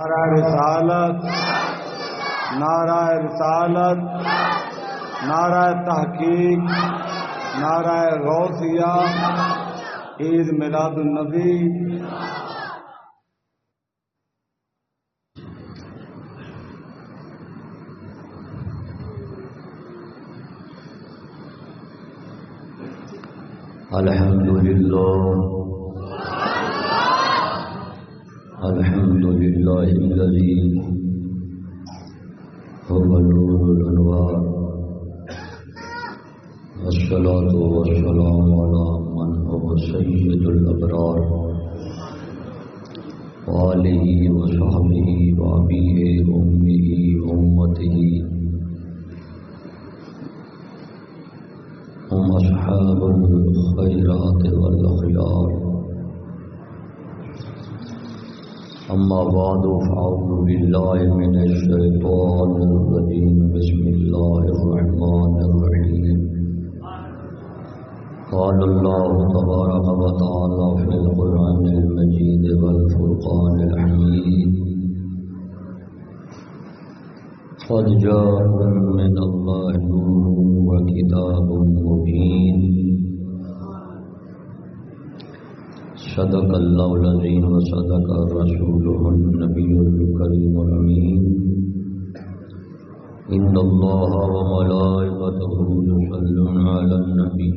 نعرہ رسالت نعرہ رسالت نعرہ تحقیق نعرہ غوثیہ عید میلاد النبی۔ الحمد لله الحمد لله الذي هو نور الأنوار والصلاة والسلام على من هو سيد الأبرار. وآله وصحبه وأبيه أمه وأمته. هم أصحاب الخيرات والأخيار. أما بعد، فأعوذ بالله من الشيطان الرجيم. بسم الله الرحمن الرحيم. قال الله تبارك وتعالى في القرآن المجيد والفرقان الحميد. قد جاءكم من الله نور وكتاب مبين. صدق الله العظيم وصدق رسوله النبي الكريم الأمين إن الله وملائكته يصلون على النبي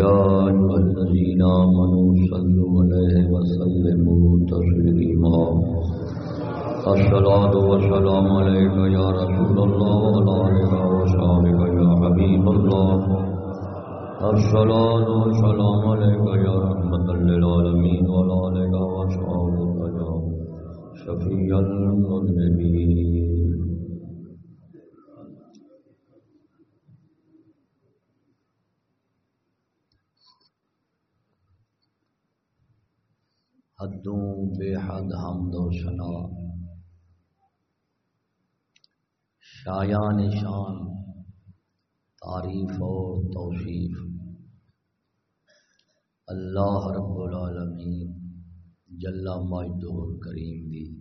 يا أيها الذين آمنوا صلوا عليه وسلموا تسليما الصلاة والسلام عليك يا رسول الله وعلى آلك وصحبك يا حبيب الله الصلاة والسلام عليك يا رحمة للعالمين وعلى آلك وأصحابك يا شفيع المذنبين. حدوں بے حد حمد و شنا شایان شان تعریف و توصیف۔ اللہ رب العالمین جلا ماجدہ کریم دی۔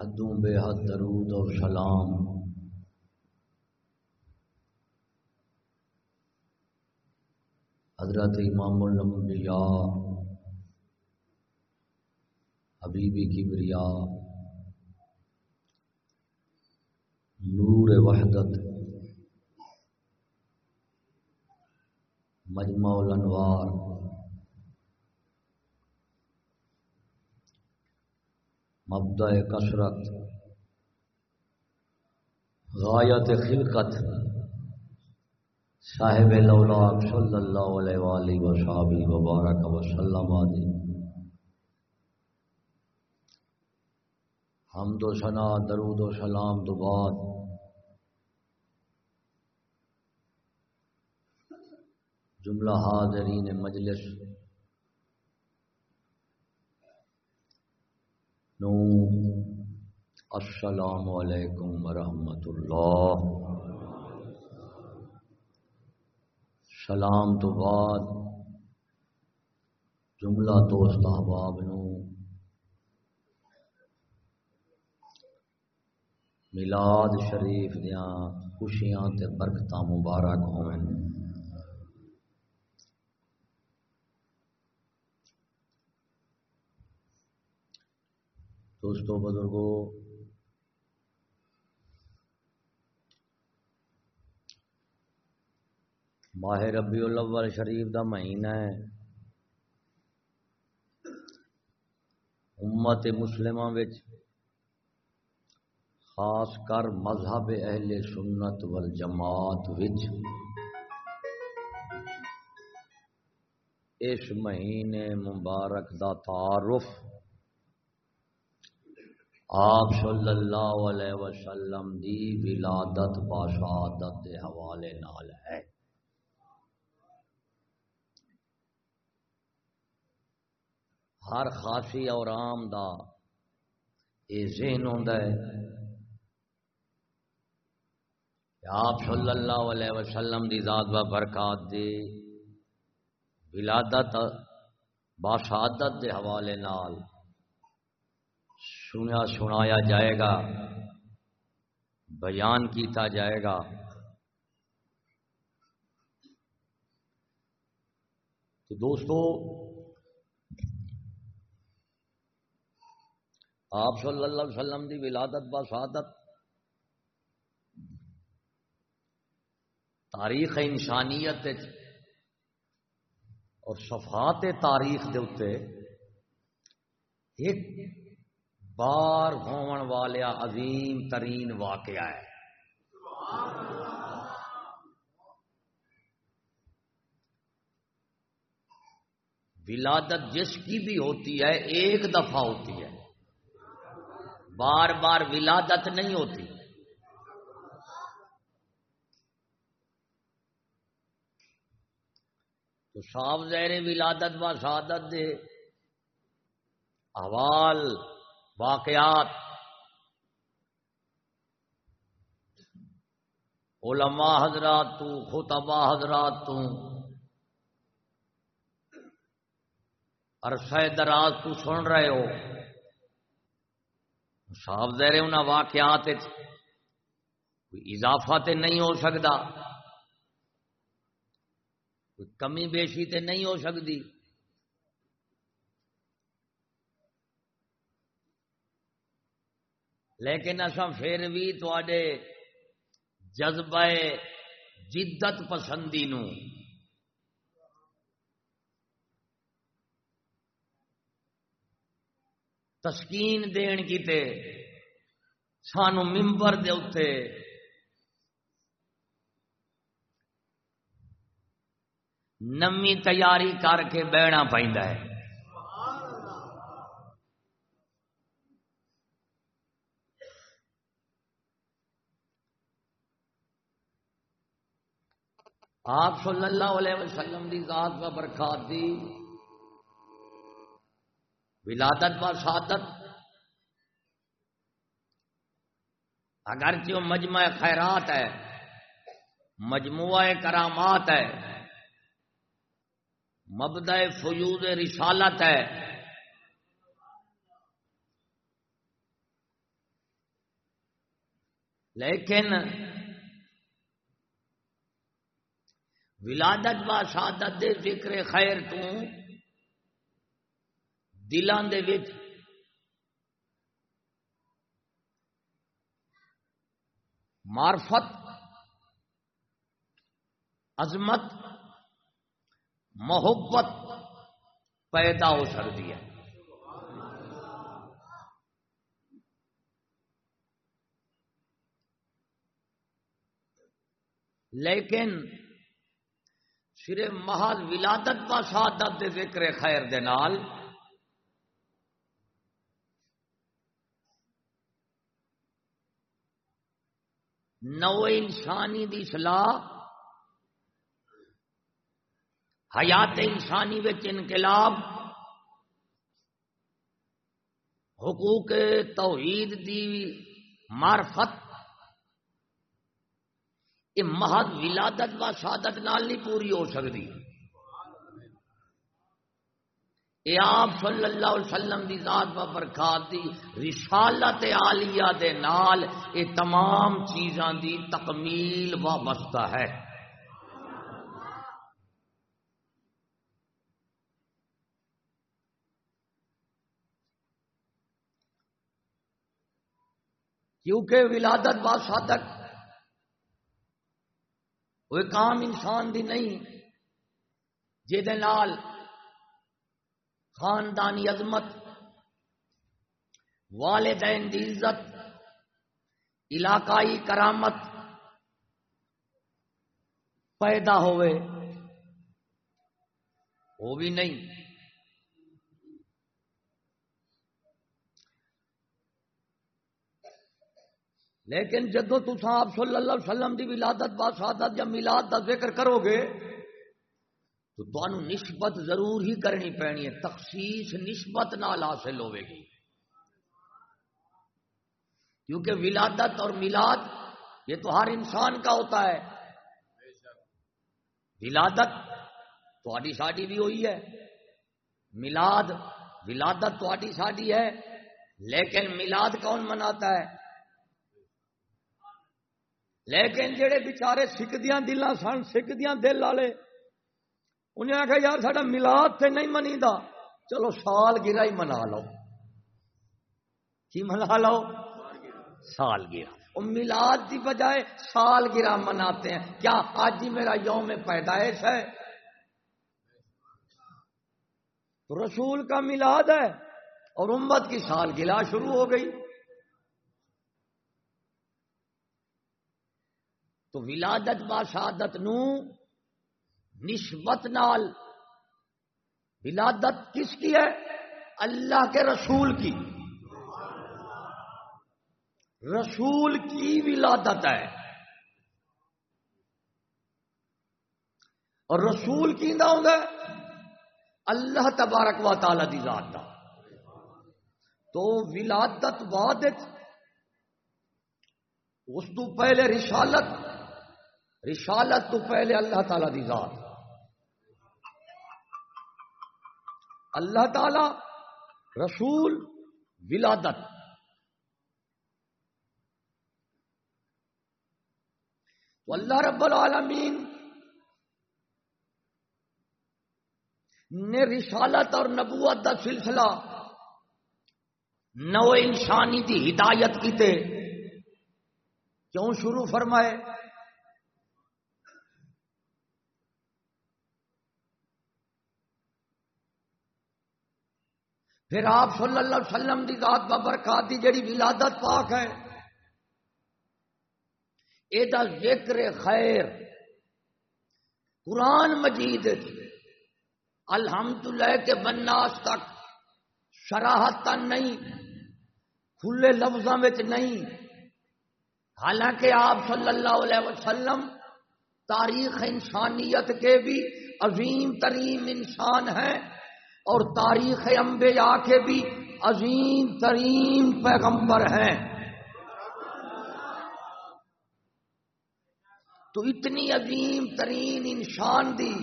حدوں بے حد درود اور سلام۔ حضرت امام الانبیاء حبیبی کبریا نور وحدت، مجمع الانوار۔ مبدع کثرت، غایت خلقت۔ صاحب لولاک صلی اللہ علیہ وآلہ وصحابہ وبارک وسلم آدھی۔ حمد و ثنا، درود و سلام تو بعد جملہ حاضرین مجلس۔ نو، السلام علیکم ورحمۃ اللہ۔ سلام تو بعد جملہ دوست احباب نو۔ ملاد شریف دیا خوشیاں تے برکتاں مبارک ہوئیں دوستوں، بزرگوں، ماہ ربی الاول شریف دا مہینہ ہے۔ امت مسلمہ وچ خاص کر مذہب اہل سنت والجماعت وچ اس مہینے مبارک دا تعارف آپ صلی اللہ علیہ وسلم دی ولادت باشادت دے حوالے نال ہے۔ ہر خاصی اور عام دا یہ ذہن ہوندا ہے آپ صلی اللہ علیہ وسلم دی ذات و برکات دی ولادت باشادت کے حوالے نال سنیا سنایا جائے گا، بیان کیتا جائے گا۔ تو دوستو، آپ صلی اللہ علیہ وسلم کی ولادت بسادت تاریخ انسانیت اور صفات تاریخ دے ایک بار ہون والا عظیم ترین واقعہ ہے۔ ولادت جس کی بھی ہوتی ہے، ایک دفعہ ہوتی ہے۔ بار بار ولادت نہیں ہوتی۔ تو صاف زیر ولادت و سعادت دے۔ احوال واقعات۔ علماء حضرات تو خطبہ حضرات تو۔ عرصہ دراز تو سن رہے ہو۔ صاف ظاہر ان واقعات کوئی اضافہ تے نہیں ہو سکتا کوئی کمی بیشی تے نہیں ہو سکتی لیکن اصا پھر بھی تے جذبہ جدت پسندی نو تسکین دین کیتے سانو ممبر دے اتے نمی تیاری کر کے بہنا پہنتا ہے آپ صلی اللہ علیہ وسلم دی ذات کا برکات دی ولادت و سعادت اگرچہ مجمع خیرات ہے، مجموعہ کرامات ہے، مبدع فیوز رسالت ہے۔ لیکن ولادت و شہادت دے ذکر خیر تو دلان دے وچ معرفت، عظمت، محبت پیدا ہو سکتی ہے۔ لیکن صرف محض ولادت کا شہادت دے ذکر خیر دے نال۔ نو انسانی دی صلاح حیات انسانی انقلاب۔ حقوق توحید دی معرفت۔ یہ محد ولادت و شہادت نال نہیں پوری ہو سکتی۔ اے آپ صلی اللہ علیہ وسلم دی ذات و برکات دی رسالت عالیہ دے نال اے تمام چیزاں دی تکمیل وابستہ ہے۔ کیونکہ ولادت با صادق کوئی کام انسان دی نہیں۔ جہد نال خاندانی عظمت، والدین دی عزت، علاقائی کرامت پیدا ہوئے۔ وہ بھی نہیں۔ لیکن جدو آپ صلی اللہ علیہ وسلم دی ولادت باسادت یا میلاد کا ذکر کرو گے، تو تمہوں نسبت ضرور ہی کرنی پینی ہے، تخصیص نسبت نال حاصل ہوے گی۔ کیونکہ ولادت اور میلاد، یہ تو ہر انسان کا ہوتا ہے۔ ولادت تھوڑی ساڈی بھی ہوئی ہے ملاد ولادت تھوڑی ساری ہے، لیکن ملاد کون مناتا ہے؟ لیکن جڑے بچارے سکھدیاں دلان سن، سکھدیاں دل والے، انہیں آخیا یار سا ملاد تے نہیں منی دا چلو سال گرا ہی منا لو۔ کی منا لو؟ سال گرا ملاد کی بجائے سال گرا مناتے ہیں۔ کیا آج ہی میرا یوم پیدائش ہے؟ رسول کا ملاد ہے اور امت کی سال گلا شروع ہو گئی۔ تو ولادت باشادت نو نسبت نال ولادت کس کی ہے؟ اللہ کے رسول کی۔ رسول کی ولادت ہے۔ اور رسول کی ہوں گے؟ اللہ تبارک و تعالی دی ذات دا۔ تو ولادت بعد اس تو پہلے رسالت رسالت تو پہلے اللہ تعالی دی ذات۔ اللہ تعالی رسول ولادت۔ تو اللہ رب العالمین نے رسالت اور نبوت کا سلسلہ نو انسانی دی ہدایت کی تے کیوں شروع فرمائے؟ پھر آپ صلی اللہ علیہ وسلم دی ذات ببرکات دی جڑی ولادت پاک ہے یہ ذکر خیر قرآن مجید الحمدللہ کے بناس تک شراہت نہیں، کھلے لفظوں میں نہیں۔ حالانکہ آپ صلی اللہ علیہ وسلم تاریخ انسانیت کے بھی عظیم ترین انسان ہیں۔ اور تاریخ انبیاء کے بھی عظیم ترین پیغمبر ہیں۔ تو اتنی عظیم ترین انسان دی۔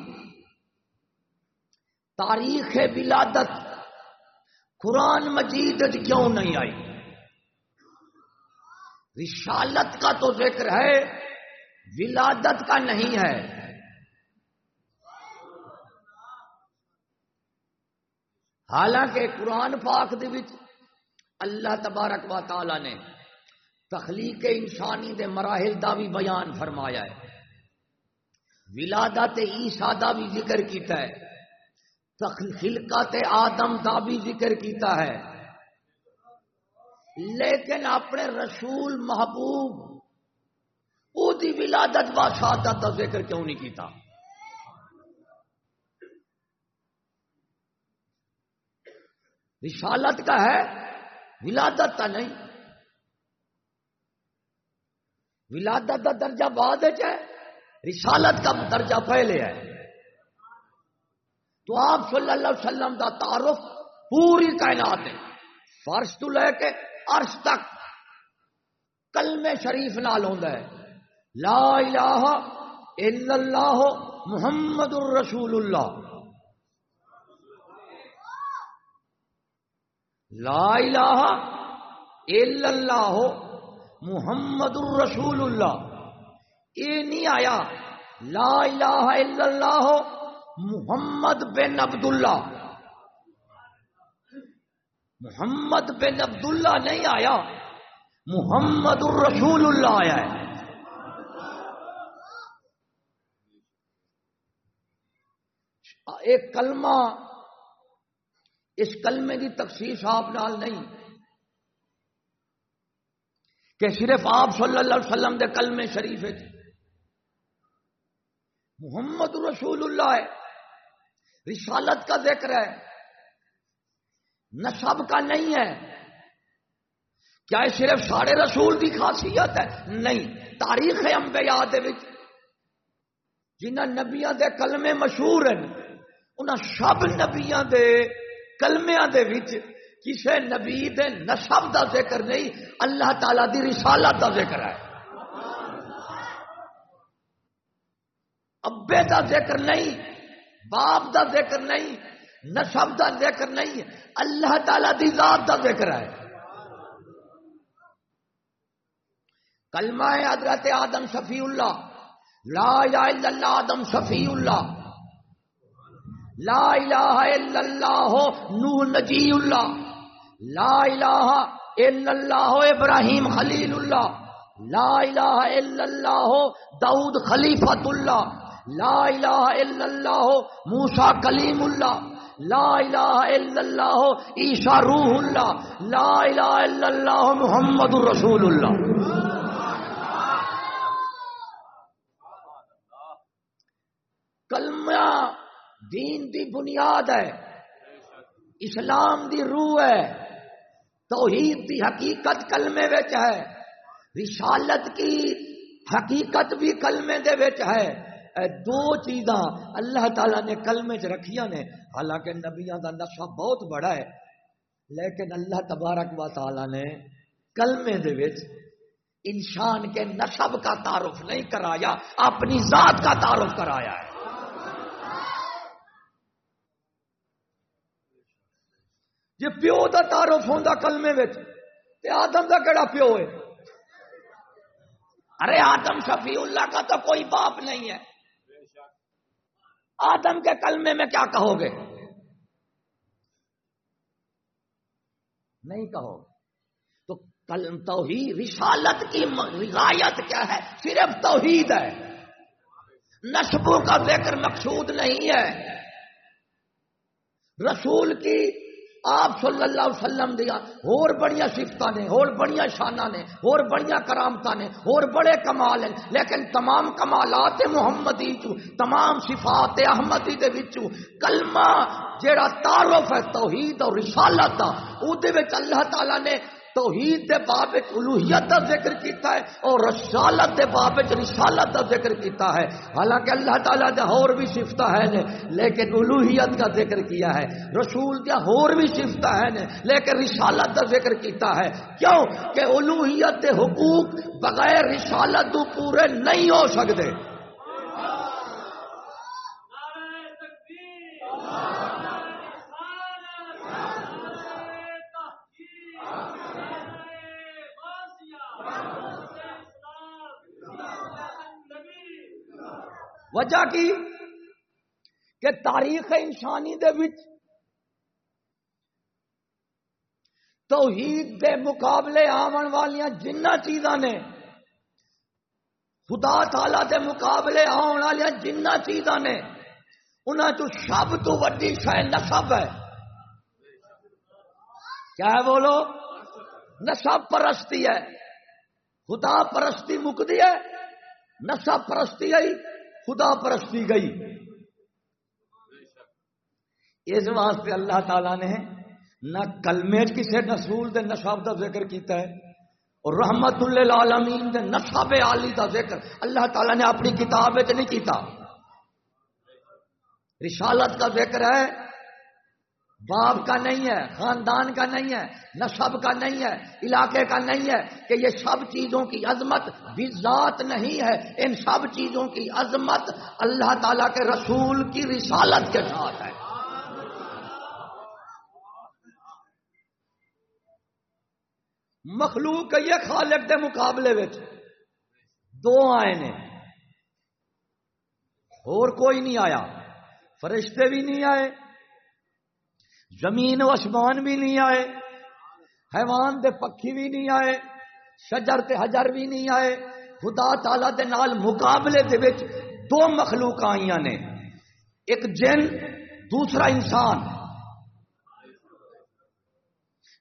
تاریخ ولادت قرآن مجید کیوں نہیں آئی؟ رسالت کا تو ذکر ہے، ولادت کا نہیں ہے۔ حالانکہ قرآن پاک وچ اللہ تبارک و تعالی نے تخلیق انسانی دے مراحل دا بھی بیان فرمایا ہے۔ ولادت عیسا دا بھی ذکر کیتا ہے۔ خلقت آدم دا بھی ذکر کیتا ہے۔ لیکن اپنے رسول محبوب وہ دی ولادت با شہادت کا ذکر کیوں نہیں کیتا؟ رسالت کا ہے، ولادت کا نہیں۔ ولادت کا درجہ بعد ہے رسالت کا درجہ پہلے ہے۔ تو آپ صلی اللہ علیہ وسلم کا تعارف پوری کائنات ہے۔ فرش تو لے کے عرش تک کلم شریف نال ہے۔ لا الہ الا اللہ محمد الرسول اللہ۔ لا الہ الا اللہ محمد الرسول اللہ۔ یہ نہیں آیا۔ لا الہ الا اللہ محمد بن عبداللہ۔ محمد بن عبداللہ نہیں آیا۔ محمد الرسول اللہ آیا ہے۔ ایک کلمہ اس کلمے کی تخصیص آپ نال نہیں کہ صرف آپ صلی اللہ علیہ وسلم دے کلمے شریف محمد رسول اللہ ہے، رسالت کا ذکر ہے نصب کا نہیں ہے۔ کیا صرف سارے رسول کی خاصیت ہے؟ نہیں۔ تاریخ ہے امبیا جنہ نبیا دے کلمے مشہور ہیں، انہاں سب نبیا دے کلمیا دے وچ کسے نبی دے نصب دا ذکر نہیں، اللہ تعالی دی رسالت دا ذکر ہے۔ ابے دا ذکر نہیں، باپ دا ذکر نہیں نسب کا ذکر نہیں، اللہ تعالی دی ذات کا ذکر ہے۔ کلمہ حضرت آدم صفی اللہ، لا الا اللہ، آدم صفی اللہ۔ لا الہ الا اللہ نوح نجی اللہ لا الہ الا اللہ، ابراہیم خلیل اللہ لا الہ الا اللہ، داؤد خلیفت اللہ لا الہ الا اللہ موسا کلیم اللہ لا الہ الا اللہ، عیسیٰ روح اللہ لا الہ الا اللہ، محمد رسول اللہ کلمہ دین دی بنیاد ہے۔ اسلام دی روح ہے۔ توحید دی حقیقت کلمے وچ ہے۔ رسالت کی حقیقت بھی کلمے دے وچ ہے۔ اے دو چیزاں اللہ تعالی نے کلمے چ رکھیاں نے۔ حالانکہ نبیاں دا نقشہ بہت بڑا ہے۔ لیکن اللہ تبارک و تعالی نے کلمے دے وچ انسان کے نصب کا تعارف نہیں کرایا، اپنی ذات کا تعارف کرایا ہے۔ جی پیو کا تعارف ہوتا کلمے آدم کا کہڑا پیو ہے؟ ارے آدم شفیع اللہ کا تو کوئی باپ نہیں ہے۔ آدم کے کلمے میں کیا کہو گے؟ نہیں کہو تو کلم توحید، رسالت کی رعایت کیا ہے؟ صرف توحید ہے۔ نصبوں کا ذکر مقصود نہیں ہے۔ رسول کی آپ صلی اللہ علیہ وسلم دیا، اور بڑیاں سفت نے، اور بڑیاں شانہ نے، اور بڑیاں کرامت نے، اور بڑے کمال ہیں، لیکن تمام کمالات محمدی چو، تمام صفات احمدی دے وچو، کلمہ جیڑا تعارف ہے، توحید اور رسالت دا او دے وچ اللہ تعالی نے توحید دے باب الوحیت کا ذکر کیتا ہے اور رسالت دے باب رسالت کا ذکر کیتا ہے۔ حالانکہ اللہ تعالیٰ دے اور بھی صفت ہے نے، لیکن الوحیت کا ذکر کیا ہے۔ رسول دے اور بھی صفت ہے نے، لیکن رسالت کا ذکر کیتا ہے۔ کیوں؟ کہ الوحیت دے حقوق بغیر رسالت تو پورے نہیں ہو سکتے۔ وجہ کی کہ تاریخ انسانی دے وچ توحید دے مقابلے آمن والیاں جنہ چیزاں نے، خدا تعالی دے مقابلے آن والی جنہ چیزاں نے، انہاں تو سب تو وڈی شے نسب ہے۔ کیا ہے بولو؟ نسب پرستی ہے۔ خدا پرستی مکدی ہے نسب پرستی ہے خدا پرستی گئی۔ اس واسطے اللہ تعالی نے نہ کلمے کسی نسول دے نصاب کا ذکر کیتا ہے، اور رحمت اللہ دے نصاب عالی کا ذکر۔ اللہ تعالی نے اپنی کتاب نہیں کیتا۔ رسالت کا ذکر ہے باپ کا نہیں ہے، خاندان کا نہیں ہے نصب کا نہیں ہے، علاقے کا نہیں ہے کہ یہ سب چیزوں کی عظمت بھی ذات نہیں ہے۔ ان سب چیزوں کی عظمت اللہ تعالی کے رسول کی رسالت کے ساتھ ہے۔ مخلوق یہ خالق کے مقابلے میں دو آئے نے اور کوئی نہیں آیا۔ فرشتے بھی نہیں آئے۔ زمین و آسمان بھی نہیں آئے، حیوان دے پکھی بھی نہیں آئے، شجر تے حجر بھی نہیں آئے، خدا تعالی دے نال مقابلے دے وچ دو مخلوق آئیاں نے، ایک جن، دوسرا انسان۔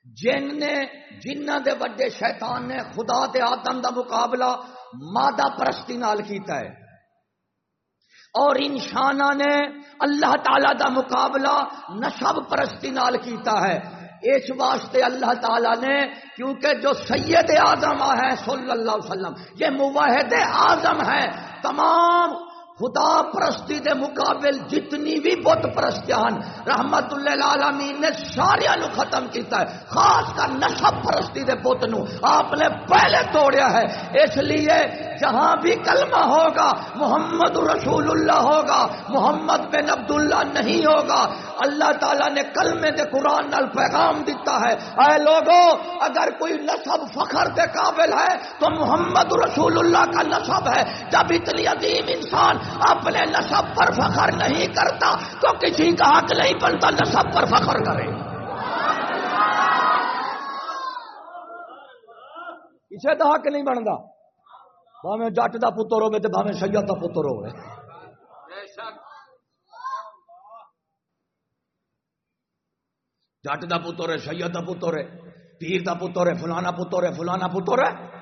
جن نے، جنہ دے بڑے شیطان نے خدا دے آدم دا مقابلہ مادہ پرستی نال کیتا ہے۔ اور انسان نے اللہ تعالی دا مقابلہ نصب پرستی نال کیتا ہے۔ اس واسطے اللہ تعالی نے، کیونکہ جو سید اعظم ہے صلی اللہ علیہ وسلم، یہ مواحد اعظم ہے، تمام خدا پرستی دے مقابل جتنی بھی بت پرستیاں رحمت اللہ العالمین نے سارے نو ختم کیتا ہے۔ خاص کر نسب پرستی دے بت نو۔ آپ نے پہلے توڑیا ہے۔ اس لیے جہاں بھی کلمہ ہوگا، محمد رسول اللہ ہوگا، محمد بن عبداللہ نہیں ہوگا۔ اللہ تعالیٰ نے کلمے دے قرآن نال پیغام دیتا ہے۔ اے لوگوں اگر کوئی نصب فخر کے قابل ہے، تو محمد رسول اللہ کا نصب ہے۔ جب اتنی عظیم انسان اپنے نصب پر فخر نہیں کرتا تو کسی کا حق نہیں بنتا، نصب پر فخر کرے۔ اسے تو حق نہیں بنتا۔ بھاوے جٹ کا پتر ہوے تو بھاوے سید کا پتر ہوے جٹ کا پتر ہے سید کا پتر ہے، پیر کا پتر ہے، فلانا پتر ہے، فلانا پتر ہے۔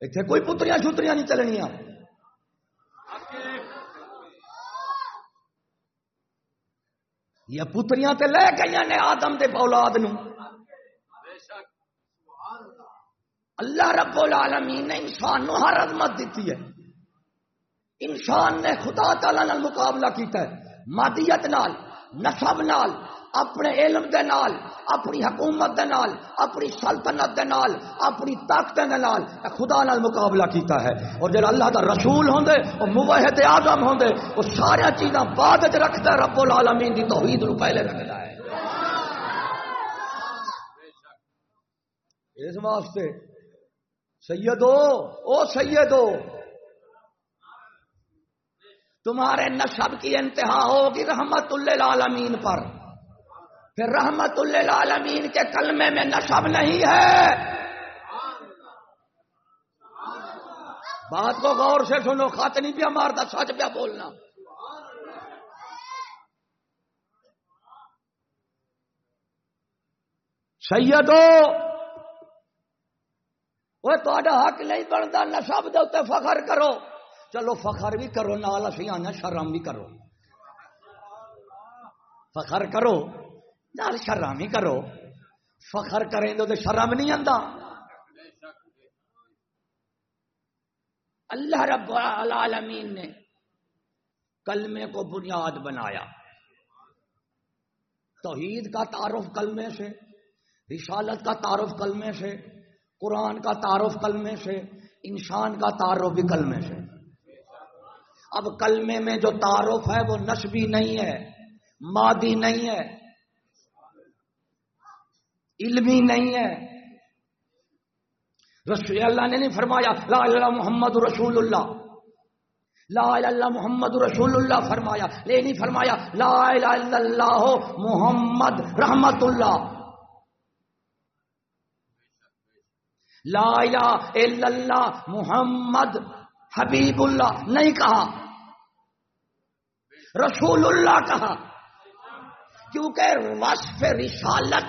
اتنے کوئی پتریاں چھتریاں نہیں چلنیا یہ پتریاں تے لے گئی نے آدم دے اولاد نو۔ اللہ رب العالمین نے انسان نو ہر عظمت دیتی ہے۔ انسان نے خدا تعالی نال مقابلہ کیتا ہے۔ مادیت نال۔ نسب نال، اپنے علم دے نال، اپنی حکومت دے نال، اپنی سلطنت دے نال، اپنی طاقت دے نال خدا نال مقابلہ کیتا ہے۔ اور جڑا اللہ دا رسول ہوندے، او موحد اعظم ہوندے، او سارا چیزاں بعد وچ رکھدا ہے رب العالمین دی توحید نو پہلے رکھدا ہے۔ اس واسطے سیدو، او سیدو تمہارے نصب کی انتہا ہوگی رحمت اللہ پر۔ پھر رحمت اللہ کے کلمے میں نصب نہیں ہے۔ بات کو غور سے سنو خط نہیں پیا مارتا سچ پیا بولنا۔ سیدو وہ تا حق نہیں بنتا، نصب دے فخر کرو۔ چلو فخر بھی کرو، نال اسی آنا شرم بھی کرو۔ فخر کرو، نال شرم بھی کرو۔ فخر کریں تو شرم نہیں آتا اللہ رب العالمین نے کلمے کو بنیاد بنایا۔ توحید کا تعارف کلمے سے، رسالت کا تعارف کلمے سے، قرآن کا تعارف کلمے سے، انسان کا تعارف بھی کلمے سے۔ اب کلمے میں جو تعارف ہے وہ نسبی نہیں ہے، مادی نہیں ہے، علمی نہیں ہے۔ رسول اللہ نے نہیں فرمایا، لا اللہ محمد رسول اللہ۔ لا اللہ محمد رسول اللہ فرمایا لے نہیں فرمایا، لا اللہ محمد رحمت اللہ۔ لا الہ الا اللہ محمد حبیب اللہ، نہیں کہا۔ رسول اللہ کہا، کیونکہ وصف رسالت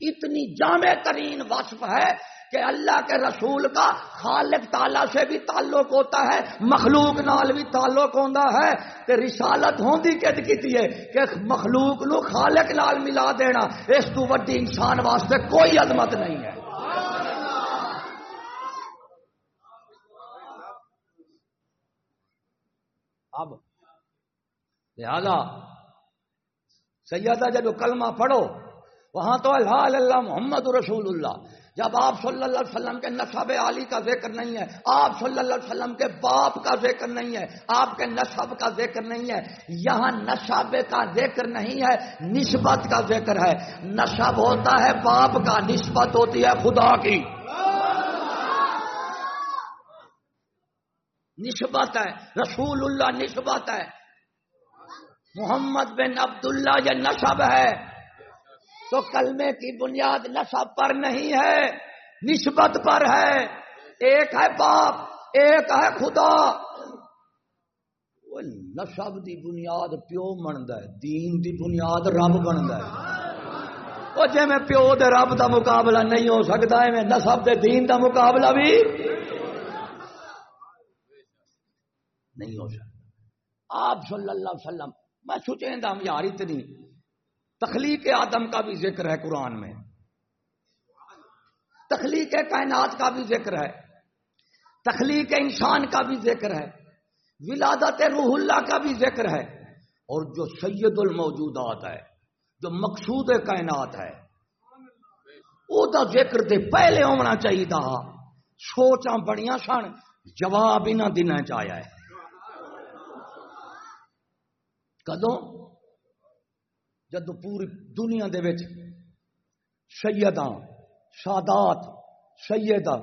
اتنی جامع ترین وصف ہے کہ اللہ کے رسول کا خالق تالا سے بھی تعلق ہوتا ہے، مخلوق نال بھی تعلق ہوتا ہے۔ کہ رسالت ہوندی کد کی ہے کہ مخلوق نو خالق نال ملا دینا، اس تو وڈی انسان واسطے کوئی عظمت نہیں ہے۔ اب لہذا سیدہ جب کلمہ پڑھو، وہاں تو اللہ اللہ محمد رسول اللہ۔ جب آپ صلی اللہ علیہ وسلم کے نصب علی کا ذکر نہیں ہے، آپ صلی اللہ علیہ وسلم کے باپ کا ذکر نہیں ہے، آپ کے نصب کا ذکر نہیں ہے۔ یہاں نصب کا ذکر نہیں ہے، نسبت کا ذکر ہے۔ نصب ہوتا ہے باپ کا، نسبت ہوتی ہے خدا کی۔ نسبت ہے، رسول اللہ نسبت ہے۔ محمد بن عبداللہ یہ نصب ہے۔ تو کلمے کی بنیاد نصب پر نہیں ہے، نسبت پر ہے۔ ایک ہے باپ، ایک ہے خدا۔ نصب دی بنیاد پیو بنتا ہے، دین دی بنیاد رب بنتا ہے۔ وہ جی میں پیو دے رب دا مقابلہ نہیں ہو سکتا ہے میں نصب دے دین دا مقابلہ بھی نہیں ہو سکتا۔ آپ صلی اللہ علیہ وسلم میں سوچیں ہم یار اتنی۔ تخلیق آدم کا بھی ذکر ہے قرآن میں۔ تخلیق کائنات کا بھی ذکر ہے۔ تخلیق انسان کا بھی ذکر ہے۔ ولادت روح اللہ کا بھی ذکر ہے۔ اور جو سید الموجودات ہے، جو مقصود کائنات ہے وہ تو ذکر دے پہلے ہونا چاہیے سوچا بڑیاں سن، جواب ہی نہ دینا چاہیا ہے۔ کدوں؟ جد پوری دنیا دے وچ سیداں سادات سیدہ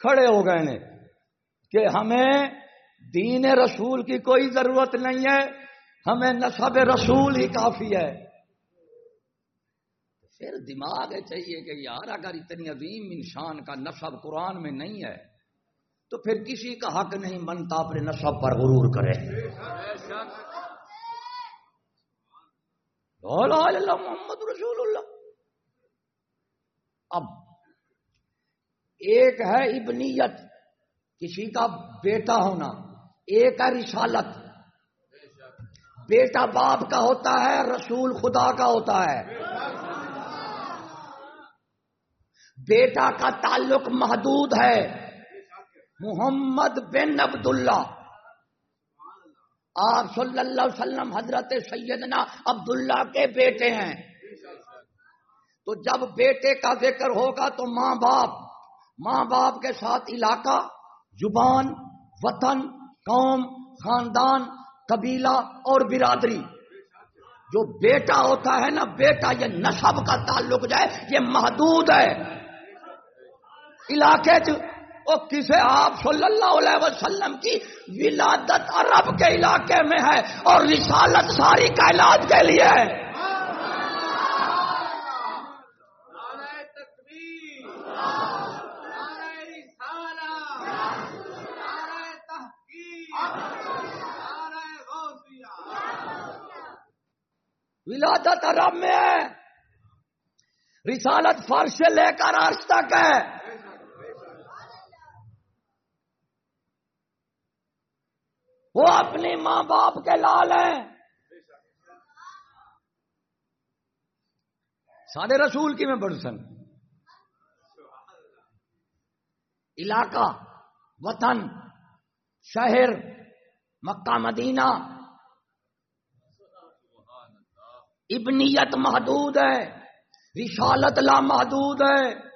کھڑے ہو گئے نے کہ ہمیں دین رسول کی کوئی ضرورت نہیں ہے، ہمیں نصب رسول ہی کافی ہے۔ پھر دماغ چاہیے کہ یار اگر اتنی عظیم انسان کا نصب قرآن میں نہیں ہے، تو پھر کسی کا حق نہیں بنتا اپنے نصب پر غرور کرے۔ محمد رسول اللہ اب ایک ہے ابنیت، کسی کا بیٹا ہونا، ایک ہے رسالت۔ بیٹا باپ کا ہوتا ہے، رسول خدا کا ہوتا ہے۔ بیٹا کا تعلق محدود ہے، محمد بن عبداللہ۔ آپ صلی اللہ علیہ وسلم حضرت سیدنا عبداللہ کے بیٹے ہیں۔ تو جب بیٹے کا ذکر ہوگا تو ماں باپ ماں باپ کے ساتھ علاقہ، زبان، وطن، قوم، خاندان، قبیلہ اور برادری۔ جو بیٹا ہوتا ہے نا، بیٹا یہ نصب کا تعلق جائے یہ محدود ہے۔ علاقے کسے آپ صلی اللہ علیہ وسلم کی ولادت عرب کے علاقے میں ہے اور رسالت ساری کائنات کے لیے ہے۔ ولادت عرب میں ہے۔ رسالت فرش سے لے کر آج تک ہے۔ وہ اپنی ماں باپ کے لال ہیں۔ سارے رسول کی میں بڑھ علاقہ، وطن، شہر، مکہ، مدینہ۔ ابنیت محدود ہے، رسالت لا محدود ہے۔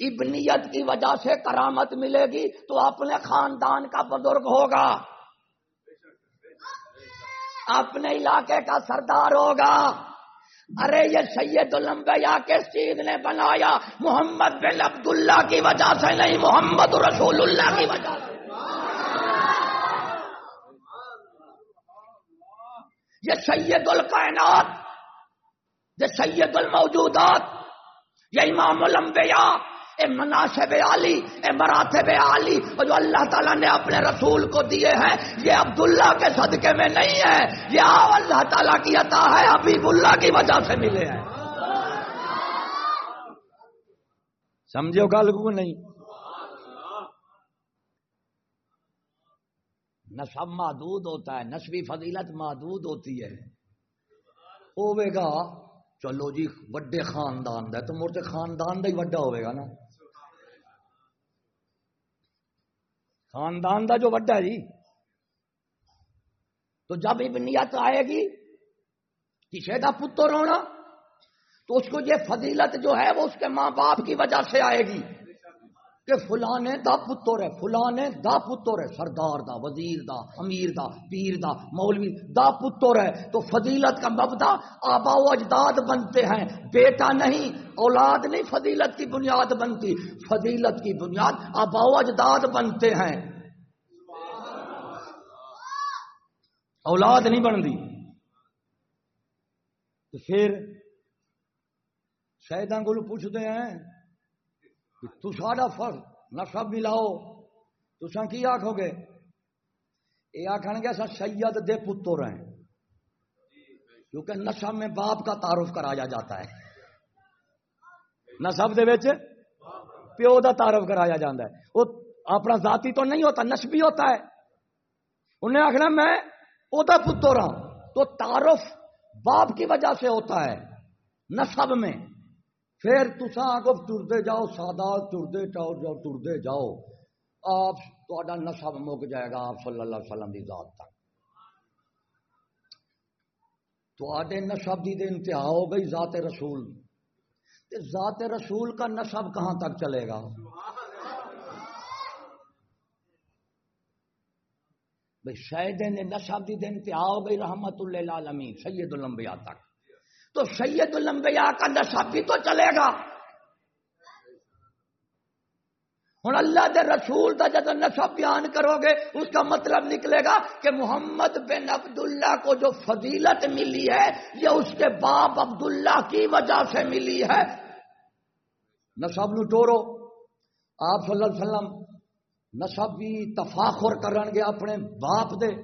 ابنیت کی وجہ سے کرامت ملے گی تو اپنے خاندان کا بزرگ ہوگا۔ اپنے علاقے کا سردار ہوگا۔ ارے یہ سید المبیا کے سید نے بنایا۔ محمد بن عبداللہ کی وجہ سے نہیں، محمد رسول اللہ کی وجہ سے۔ یہ سید القائنات یہ سید الموجودات، یہ امام الانبیاء۔ اے مناسب علی اے مراتب علی اور جو اللہ تعالیٰ نے اپنے رسول کو دیے ہیں، یہ عبداللہ کے صدقے میں نہیں ہے، یہ اللہ تعالیٰ کی عطا ہے، حبیب اللہ کی وجہ سے ملے ہیں۔ سمجھو گل کو نہیں؟ نصب محدود ہوتا ہے نسبی فضیلت محدود ہوتی ہے۔ ہوے گا، چلو جی وڈے خاندان دا تو مڑ خاندان دا ہی وڈا ہوئے گا نا۔ خاندان دا جو وڈا جی۔ تو جب ابنیت آئے گی کسی کا پتر ہونا، تو اس کو یہ فضیلت جو ہے وہ اس کے ماں باپ کی وجہ سے آئے گی۔ کہ فلانے دا پتر ہے، فلانے دا پتر ہے، سردار دا، وزیر دا، امیر دا، پیر دا، مولوی دا پتر ہے۔ تو فضیلت کا مبدا آبا و اجداد بنتے ہیں۔ بیٹا نہیں، اولاد نہیں فضیلت کی بنیاد بنتی۔ فضیلت کی بنیاد آبا و اجداد بنتے ہیں۔ اولاد نہیں بنتی۔ تو پھر شاید کو پوچھتے ہیں تو ساڈا فرض نسب ملاؤ تسا کی آخو گے؟ یہ آخر گے سید دے پتر ہیں۔ کیونکہ نسب میں باپ کا تعارف کرایا جاتا ہے۔ نسب دے پیو دا تعارف کرایا جاتا ہے۔ وہ اپنا ذاتی تو نہیں ہوتا، نسبی ہوتا ہے۔ انہیں آخنا میں وہ پتر ہوں تو تعارف باپ کی وجہ سے ہوتا ہے نسب میں۔ پھر تسا آگو ٹرتے جاؤ، سادہ ٹرتے جاؤ جاؤ ٹرتے جاؤ، آپ تا نسب مک جائے گا آپ صلی اللہ علیہ وسلم کی ذات تک۔ تے نسب کی انتہا ہو گئی ذات رسول۔ ذات رسول کا نسب کہاں تک چلے گا؟ بھائی شاید نصب دی دن پہ آؤ گئی رحمت اللہ عالمین سید الانبیاء تک۔ تو سید الانبیاء کا نصب بھی تو چلے گا۔ ہوں اللہ دے رسول کا جب نصب بیان کرو گے، اس کا مطلب نکلے گا کہ محمد بن عبداللہ کو جو فضیلت ملی ہے، یہ اس کے باپ عبداللہ کی وجہ سے ملی ہے۔ نصب نو ٹورو۔ آپ صلی اللہ علیہ وسلم نصب بھی تفاخر کرن گے اپنے باپ دے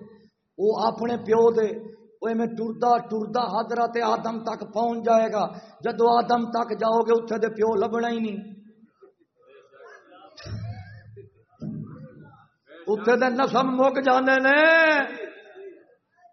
وہ اپنے پیو دے۔ وہ میں ٹردا ٹردا حضرت آدم تک پہنچ جائے گا۔ جدو آدم تک جاؤ گے اتنے دے پیو لبنا ہی نہیں۔ اتنے دے نسم مک جانے نے۔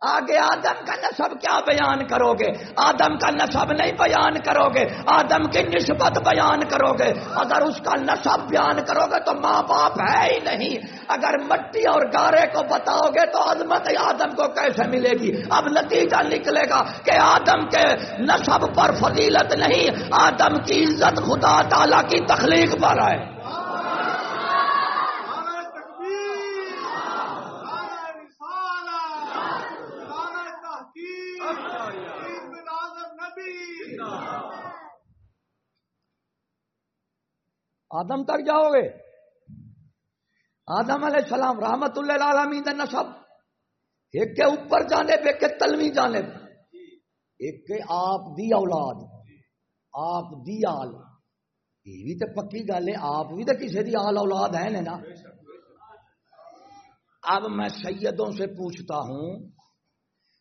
آگے آدم کا نصب کیا بیان کرو گے آدم کا نصب نہیں بیان کرو گے آدم کی نسبت بیان کرو گے اگر اس کا نصب بیان کرو گے تو ماں باپ ہے ہی نہیں۔ اگر مٹی اور گارے کو بتاؤ گے تو عظمت آدم کو کیسے ملے گی؟ اب نتیجہ نکلے گا کہ آدم کے نصب پر فضیلت نہیں، آدم کی عزت خدا تعالی کی تخلیق پر ہے۔ آدم تک جاؤ گے۔ آدم علیہ السلام رحمت اللہ عالمین نصب۔ ایک کے اوپر جانے پہ ایک کے تلوی جانے ایک کے آپ دی اولاد۔ آپ دی آل۔ یہ بھی تو پکی گل ہے، آپ بھی تو کسی دی آل اولاد ہے نا۔ اب میں سیدوں سے پوچھتا ہوں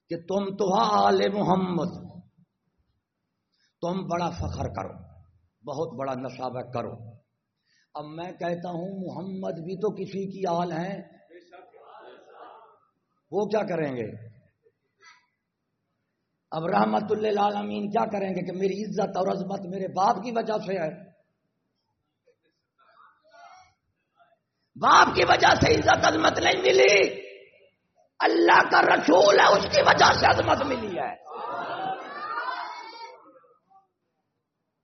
کہ تم تو ہاں آل محمد۔ تم بڑا فخر کرو، بہت بڑا نشابہ کرو۔ اب میں کہتا ہوں، محمد بھی تو کسی کی آل ہیں۔ وہ کیا کریں گے؟ اب رحمت اللہ عالمین کیا کریں گے کہ میری عزت اور عظمت میرے باپ کی وجہ سے ہے؟ باپ کی وجہ سے عزت، عظمت نہیں ملی۔ اللہ کا رسول ہے، اس کی وجہ سے عظمت ملی ہے۔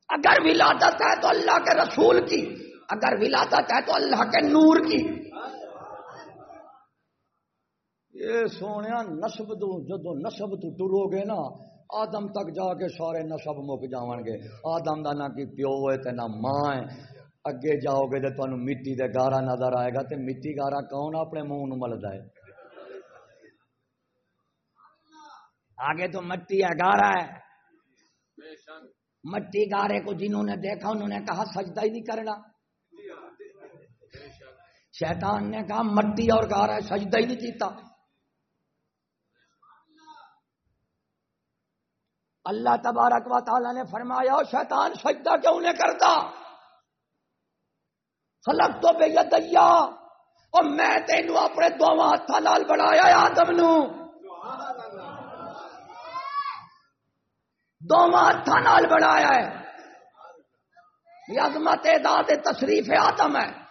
اگر ولادت ہے تو اللہ کے رسول کی اگر ولادت ہے تو اللہ کے نور کی۔ یہ سونے نسب تو جدو نسب تو ٹرو گے نا آدم تک جا کے سارے نسب مک جان گے۔ آدم کا نہ کی پیو ہے نہ ماں ہے۔ اگے جاؤ گے تو تمہیں مٹی دے گارا نظر آئے گا تو مٹی گارا کون اپنے منہ ملتا ہے؟ آگے تو مٹی ہے گارا ہے۔ مٹی گارے کو جنہوں نے دیکھا انہوں نے کہا سجدہ ہی نہیں کرنا۔ شیطان نے کہا، مٹی اور گارا سجدہ ہی نہیں کیتا۔ اللہ تبارک و تعالی نے فرمایا شیطان، سجدہ کیوں نہیں کرتا؟ خلق تو بے دیا اور میں تینوں اپنے دونوں ہاتھ نال بنایا آدم نو۔ دونوں ہاتھ نال بنایا ہے۔ عظمت داد تشریف آدم ہے۔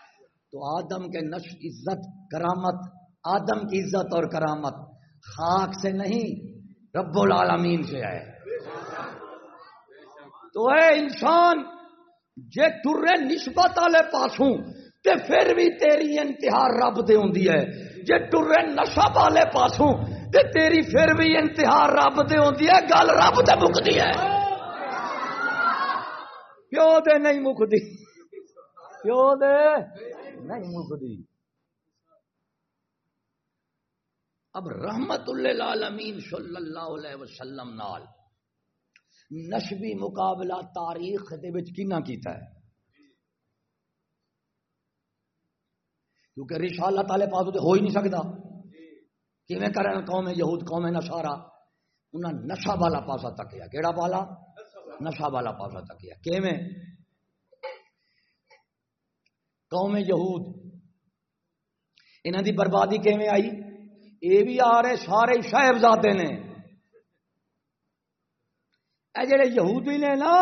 تو آدم کے نش عزت، کرامت، آدم کی عزت اور کرامت خاک سے نہیں، رب العالمین سے ہے۔ تو اے انسان، جے ٹرے نسبت والے پاسوں، تے پھر بھی تیری انتہا رب دے ہوندی ہے۔ جے ٹرے نشب والے پاسوں، تے تیری پھر بھی انتہا رب دے ہوندی ہے۔ گل رب دے مکدی ہے۔ پیو دے نہیں مکدی پیو دے۔ نہیں مکدی اب رحمت اللہ صلی اللہ علیہ وسلم نال نشبی مقابلہ تاریخ دے وچ کینا کیتا ہے؟ کیونکہ رسالت والے پاس تو ہو ہی نہیں سکتا۔ کیویں کرن قوم یہود، قوم نشارا انہاں نشا والا پاسا تکیا کیڑا پالا نشا والا پاسا تکیا کیویں؟ قوم یہود۔ انہوں دی بربادی کیویں آئی؟ یہ بھی آ رہے سارے صاحبزادے نے۔ اے جڑے یہودی نے نا،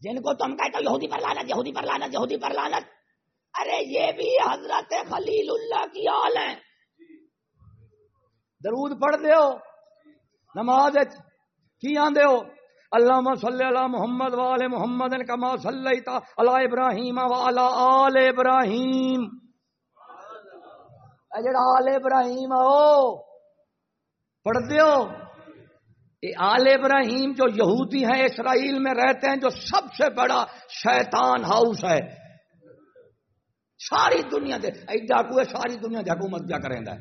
جن کو تم کہتے ہو یہودی پر لانت یہودی پر لانت یہودی پر لانت ارے یہ بھی حضرت خلیل اللہ کی آل ہیں۔ درود پڑھ دیو نماز کی آندے ہو؟ اللہ صلی اللہ محمد وال محمد کما صلی اللہ ابراہیم والا آل ابراہیم۔ جڑا آل ابراہیم ہو۔ پڑھ دیو آل ابراہیم جو یہودی ہیں، اسرائیل میں رہتے ہیں، جو سب سے بڑا شیطان ہاؤس ہے۔ ساری دنیا دے ڈاکو ہے ساری دنیا کی حکومت کیا کریں گا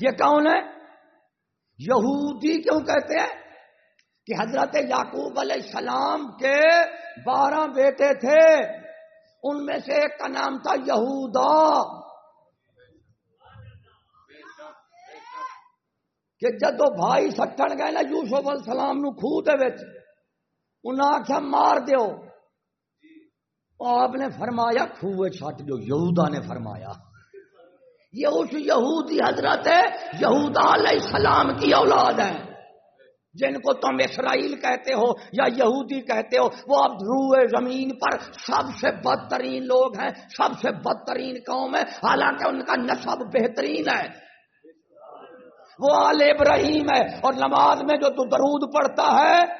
یہ کون ہے؟ یہودی کیوں کہتے ہیں کہ حضرت یعقوب علیہ السلام کے بارہ بیٹے تھے؟ ان میں سے ایک کا نام تھا یہودا۔ کہ جدو بھائی سٹن گئے نا یوسف علیہ السلام نو خوہ دے وچ، انہاں آخیا مار دیو۔ آپ نے فرمایا خوہ چھٹ جو یہودا نے فرمایا۔ یہ اس یہودی حضرت ہے یہودا علیہ السلام کی اولاد ہے۔ جن کو تم اسرائیل کہتے ہو یا یہودی کہتے ہو، وہ اب روئے زمین پر سب سے بدترین لوگ ہیں، سب سے بدترین قوم ہے حالانکہ ان کا نصب بہترین ہے۔ وہ آل ابراہیم ہے۔ اور نماز میں جو تو درود پڑھتا ہے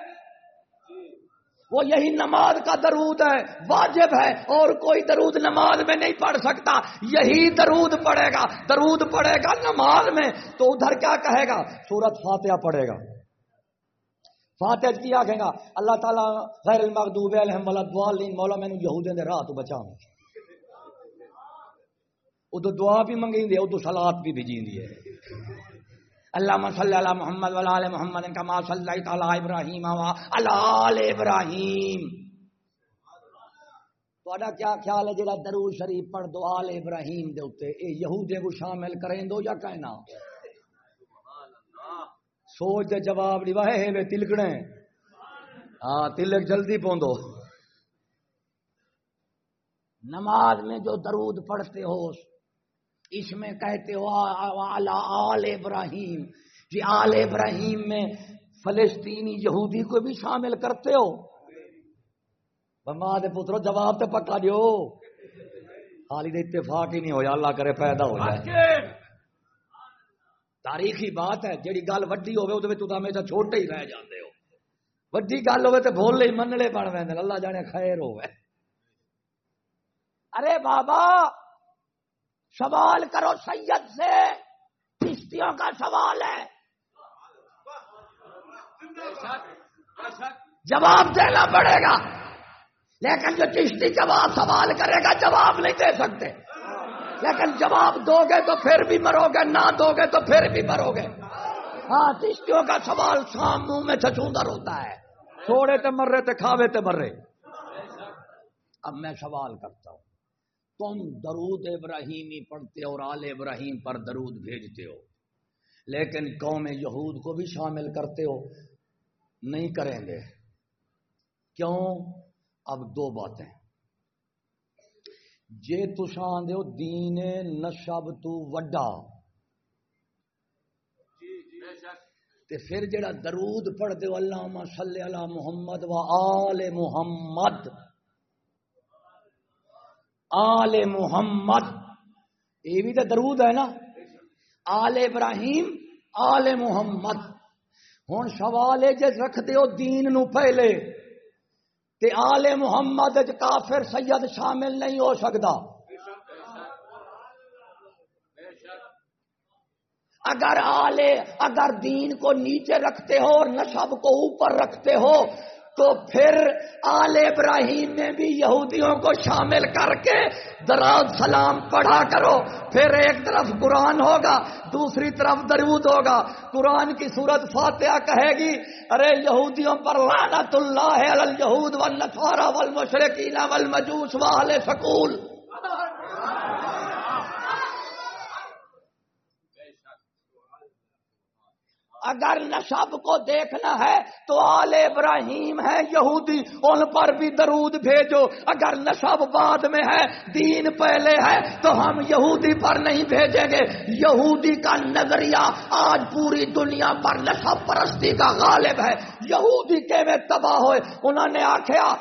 وہ یہی نماز کا درود ہے، واجب ہے، اور کوئی درود نماز میں نہیں پڑھ سکتا۔ یہی درود پڑھے گا۔ درود پڑھے گا نماز میں۔ تو ادھر کیا کہے گا؟ سورت فاتحہ پڑھے گا۔ فاتح کیا کہیں گا۔ اللہ تعالیٰ غیر المغضوب علیہم ولدوالین مولا میں نے دے راہ تو بچاؤں۔ ادو دعا بھی منگیں دے ادو سلاد بھی بھیجیں دی ہے اللہ صلی اللہ محمد ولا محمد کما صلی تعالی ابراہیم اللہ ابراہیم۔ تھوڑا کیا خیال ہے جڑا درود شریف پڑھ دو آل ابراہیم دے اوتے اے یہودے کو شامل کریں دو یا کہنا سوچ دے جواب نہیں واہے ہے تلکنے ہاں تلک جلدی پوندو۔ نماز میں جو درود پڑھتے ہو اس میں کہتے ہو آل ابراہیم۔ جی آل ابراہیم میں فلسطینی یہودی کو بھی شامل کرتے ہو۔ دے پترو، جواب تو پکا دیو۔ خالی دے اتفاق ہی نہیں ہوا اللہ کرے پیدا ہو جائے۔ تاریخی بات ہے، جیڑی گل وڈی ہوے اودے تو ہمیشہ چھوٹے ہی رہ جاتے ہو۔ وڈی گل ہوے تو بولنے ہی مننے بن وے اللہ جانے خیر ہوئے ارے بابا! سوال کرو سید سے۔ کشتیوں کا سوال ہے۔ جواب دینا پڑے گا۔ لیکن جو چشتی جواب سوال کرے گا، جواب نہیں دے سکتے۔ لیکن جواب دو گے تو پھر بھی مرو گے، نہ دو گے تو پھر بھی مرو گے۔ ہاں چشتیوں کا سوال شام منہ میں چھچوندر ہوتا ہے۔ چھوڑے تو مر رہے تھے کھاوے تو مر رہے اب میں سوال کرتا ہوں۔ تم درود ابراہیمی پڑھتے ہو اور آل ابراہیم پر درود بھیجتے ہو۔ لیکن قوم یہود کو بھی شامل کرتے ہو۔ نہیں کریں گے۔ کیوں؟ اب دو باتیں۔ جے تشان دو دین نشب تو وڈا۔ تے پھر جڑا درود پڑھ دو اللہ صلی اللہ محمد و آل محمد۔ آل محمد۔ یہ بھی تو درود ہے نا۔ آل ابراہیم، آل محمد۔ ہوں سوال ہے، جس رکھتے ہو دین نو پہلے، تے آل محمد کافر سید شامل نہیں ہو سکتا۔ اگر آلے اگر دین کو نیچے رکھتے ہو اور نصب کو اوپر رکھتے ہو تو پھر آل ابراہیم نے بھی یہودیوں کو شامل کر کے دراز سلام پڑھا کرو، پھر ایک طرف قرآن ہوگا، دوسری طرف درود ہوگا۔ قرآن کی صورت فاتحہ کہے گی، ارے یہودیوں پر لعنت اللہ یہود والنصارى والمشرقین والمجوس واہل سکول اگر نصب کو دیکھنا ہے تو آل ابراہیم ہے یہودی، ان پر بھی درود بھیجو۔ اگر نصب بعد میں ہے، دین پہلے ہے، تو ہم یہودی پر نہیں بھیجیں گے۔ یہودی کا نظریہ آج پوری دنیا پر نصب پرستی کا غالب ہے۔ یہودی کے میں تباہ ہوئے؟ انہوں نے آخیا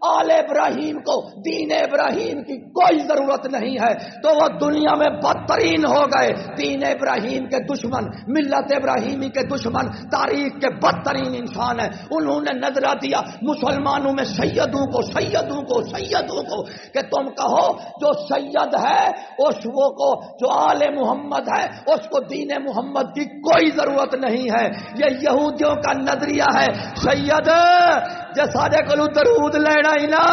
آل ابراہیم کو، دین ابراہیم کی کوئی ضرورت نہیں ہے۔ تو وہ دنیا میں بدترین ہو گئے۔ دین ابراہیم کے دشمن، ملت ابراہیمی کے دشمن، تاریخ کے بدترین انسان ہے انہوں نے نظرہ دیا مسلمانوں میں سیدوں کو سیدوں کو سیدوں کو، کہ تم کہو جو سید ہے، اس وہ کو جو آل محمد ہے، اس کو دین محمد کی کوئی ضرورت نہیں ہے۔ یہ یہودیوں کا نظریہ ہے۔ سید جی سارے کو درود لینا ہی نا،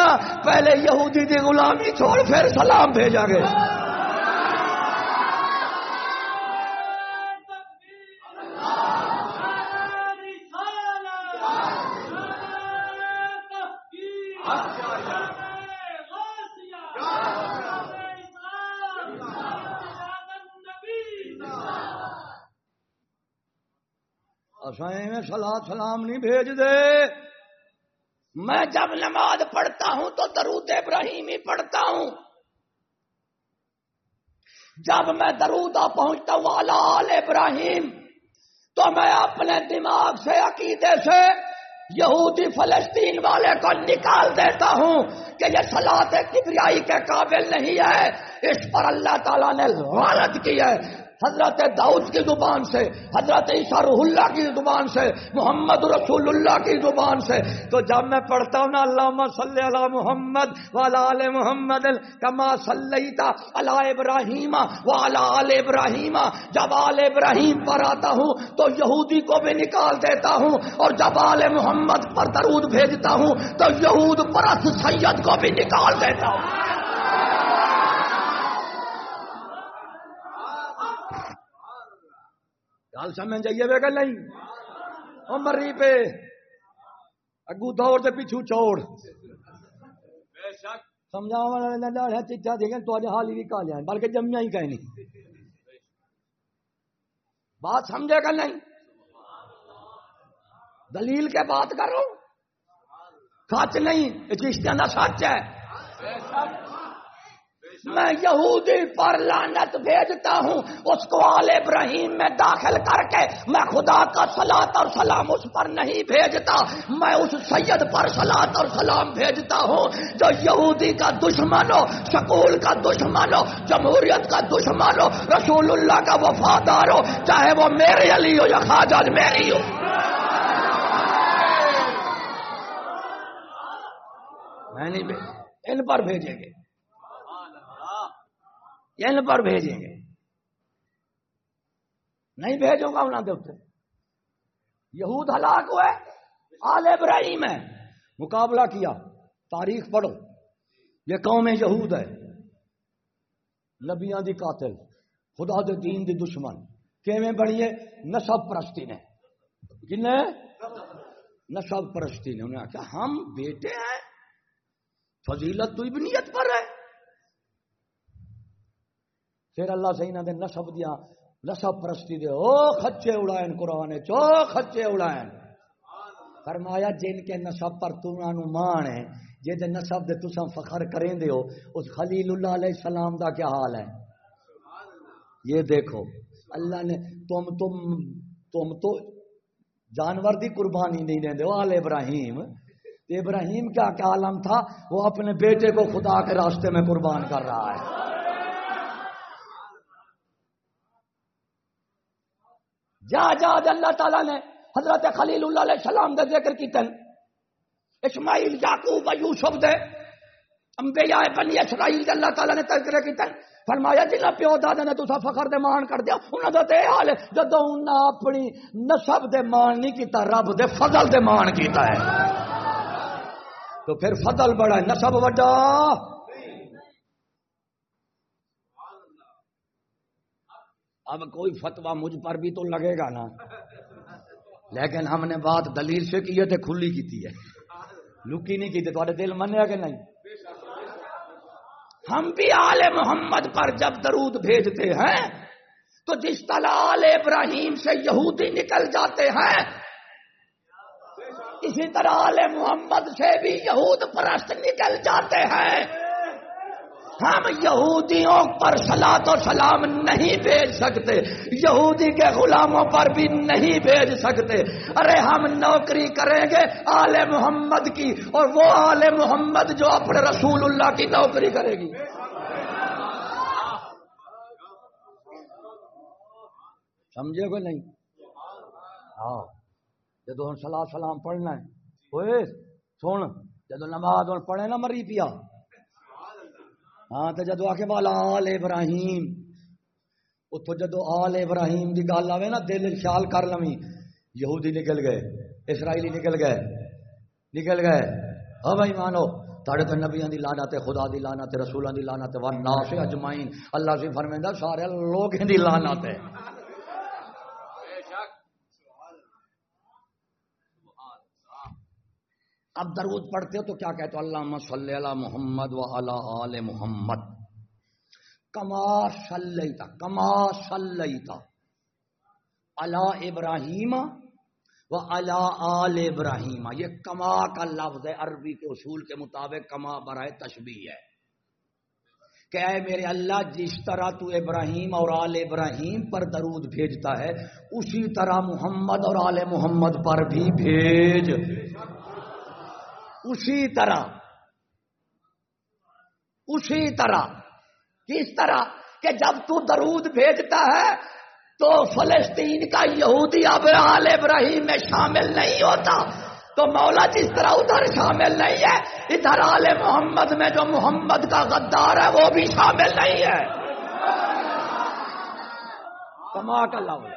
پہلے یہودی کی غلامی چھوڑ، پھر سلام بھیجا گیا میں سلام نہیں بھیج دے میں جب نماز پڑھتا ہوں تو درود ابراہیم ہی پڑھتا ہوں۔ جب میں درودا پہنچتا ہوں آل ابراہیم، تو میں اپنے دماغ سے، عقیدے سے یہودی فلسطین والے کو نکال دیتا ہوں کہ یہ سلاد کبریائی کے قابل نہیں ہے۔ اس پر اللہ تعالیٰ نے غلط کی ہے۔ حضرت داؤد کی زبان سے، حضرت روح اللہ کی زبان سے، محمد رسول اللہ کی زبان سے۔ تو جب میں پڑھتا ہوں نا اللہ صلی اللہ محمد والا محمد، کما صلی اللہ ابراہیم والا ابراہیم۔ جب آل ابراہیم پر آتا ہوں، تو یہودی کو بھی نکال دیتا ہوں۔ اور جب آل محمد پر درود بھیجتا ہوں، تو یہود پرست سید کو بھی نکال دیتا ہوں۔ گل سمجھ جائیے وے گل نہیں۔ مری پہ۔ اگو دور سے پیچھو چوڑ۔ سمجھا چیچا دیکھیں حال ہی کا لیا۔ بلکہ جمیا ہی کہ نہیں۔ بات سمجھے گا نہیں۔ دلیل کے بات کرو۔ سچ نہیں چیشتیاں کا سچ ہے۔ میں یہودی پر لانت بھیجتا ہوں، اس کو آل ابراہیم میں داخل کر کے میں خدا کا سلاد اور سلام اس پر نہیں بھیجتا، میں اس سید پر سلاد اور سلام بھیجتا ہوں جو یہودی کا دشمن ہو، سکول کا دشمن ہو، جمہوریت کا دشمن ہو، رسول اللہ کا وفادار ہو، چاہے وہ میرے علی ہو یا خواجہ میری ہو۔ میں نہیں ان پر بھیجیں گے۔ ان پر بھیجیں گے۔ نہیں بھیجوں گا انہوں نے یہود ہلاک ہوئے، آل ابراہیم ہے۔ مقابلہ کیا، تاریخ پڑھو۔ یہ قوم یہود ہے۔ نبیاں دی قاتل، خدا دے دین دی دشمن۔ کیویں بڑی ہے؟ نسب پرستی نے۔ کن نسب پرستی نے۔ انہیں آخیا ہم بیٹے ہیں، فضیلت تو ابنیت پر ہے۔ پھر اللہ سے انہوں نے نسب دیا نسب پرستی دے، او خچے اڑائن، قرآن چو خچے اڑائن۔ فرمایا، جن کے نسب پر تمہوں مان ہے جے دے نسب دے تساں فخر کریں دے ہو، اس خلیل اللہ علیہ السلام دا کیا حال ہے؟ یہ دیکھو، اللہ نے تم تم تم تو جانور دی قربانی نہیں دیں دے آل ابراہیم۔ ابراہیم کیا کیا عالم تھا؟ وہ اپنے بیٹے کو خدا کے راستے میں قربان کر رہا ہے۔ جا جا اللہ تعالیٰ نے حضرت خلیل اللہ علیہ السلام دے ذکر کی تن اسماعیل، یعقوب یوسف دے انبیاء بنی اسرائیل دے اللہ تعالیٰ نے تذکرہ کی تن فرمایا، جنہ پیو دادا نے تسا فخر دے مان کر دیا، انہاں دا تے حال ہے، جدوں انہاں اپنی نسب دے مان نہیں کیتا، رب دے فضل دے مان کیتا ہے۔ تو پھر فضل بڑا ہے نسب وڈا۔ اب کوئی فتوا مجھ پر بھی تو لگے گا نا۔ لیکن ہم نے بات دلیل سے کی ہے کھلی کی ہے۔ لکی نہیں کی تھے دل منیا کہ نہیں؟ ہم بھی آل محمد پر جب درود بھیجتے ہیں، تو جس طرح آل ابراہیم سے یہودی نکل جاتے ہیں، اسی طرح آل محمد سے بھی یہود پرست نکل جاتے ہیں۔ ہم یہودیوں پر سلاد و سلام نہیں بھیج سکتے، یہودی کے غلاموں پر بھی نہیں بھیج سکتے۔ ارے، ہم نوکری کریں گے آل محمد کی، اور وہ آل محمد جو اپنے رسول اللہ کی نوکری کرے گی۔ سمجھے کوئی نہیں؟ ہاں جدو ہم سلا سلام پڑھنا ہے سن جدو نماز پڑھے نا، مری پیا۔ ہاں تو جدو آ کے بالا آل ابراہیم اتو جدو آل ابراہیم کی گل آئے نا، دل خیال کر لوی یہودی نکل گئے، اسرائیلی نکل گئے نکل گئے۔ ہاں بھائی، مانو تڑے تو نبیاں دی لانا تے خدا دی لانا تے رسولوں دی لانا تے ورنا سے اجمائن اللہ سے فرمیندہ سارے لوگ دی لانا تے اب درود پڑھتے ہو تو کیا کہتے ہو؟ اللہ صلی اللہ محمد و آل محمد۔ کما صلیتا کما صلیتا اللہ ابراہیم و اللہ آل ابراہیم۔ یہ کما کا لفظ ہے، عربی کے اصول کے مطابق کما برائے تشبیح ہے۔ کہ اے میرے اللہ، جس طرح تو ابراہیم اور آل ابراہیم پر درود بھیجتا ہے، اسی طرح محمد اور آل محمد پر بھی بھیج۔ اسی طرح اسی طرح، کس طرح کہ جب تو درود بھیجتا ہے تو فلسطین کا یہودی اب آل ابراہیم میں شامل نہیں ہوتا۔ تو مولا جس طرح ادھر شامل نہیں ہے، ادھر آل محمد میں جو محمد کا غدار ہے، وہ بھی شامل نہیں ہے۔ کما کا لفظ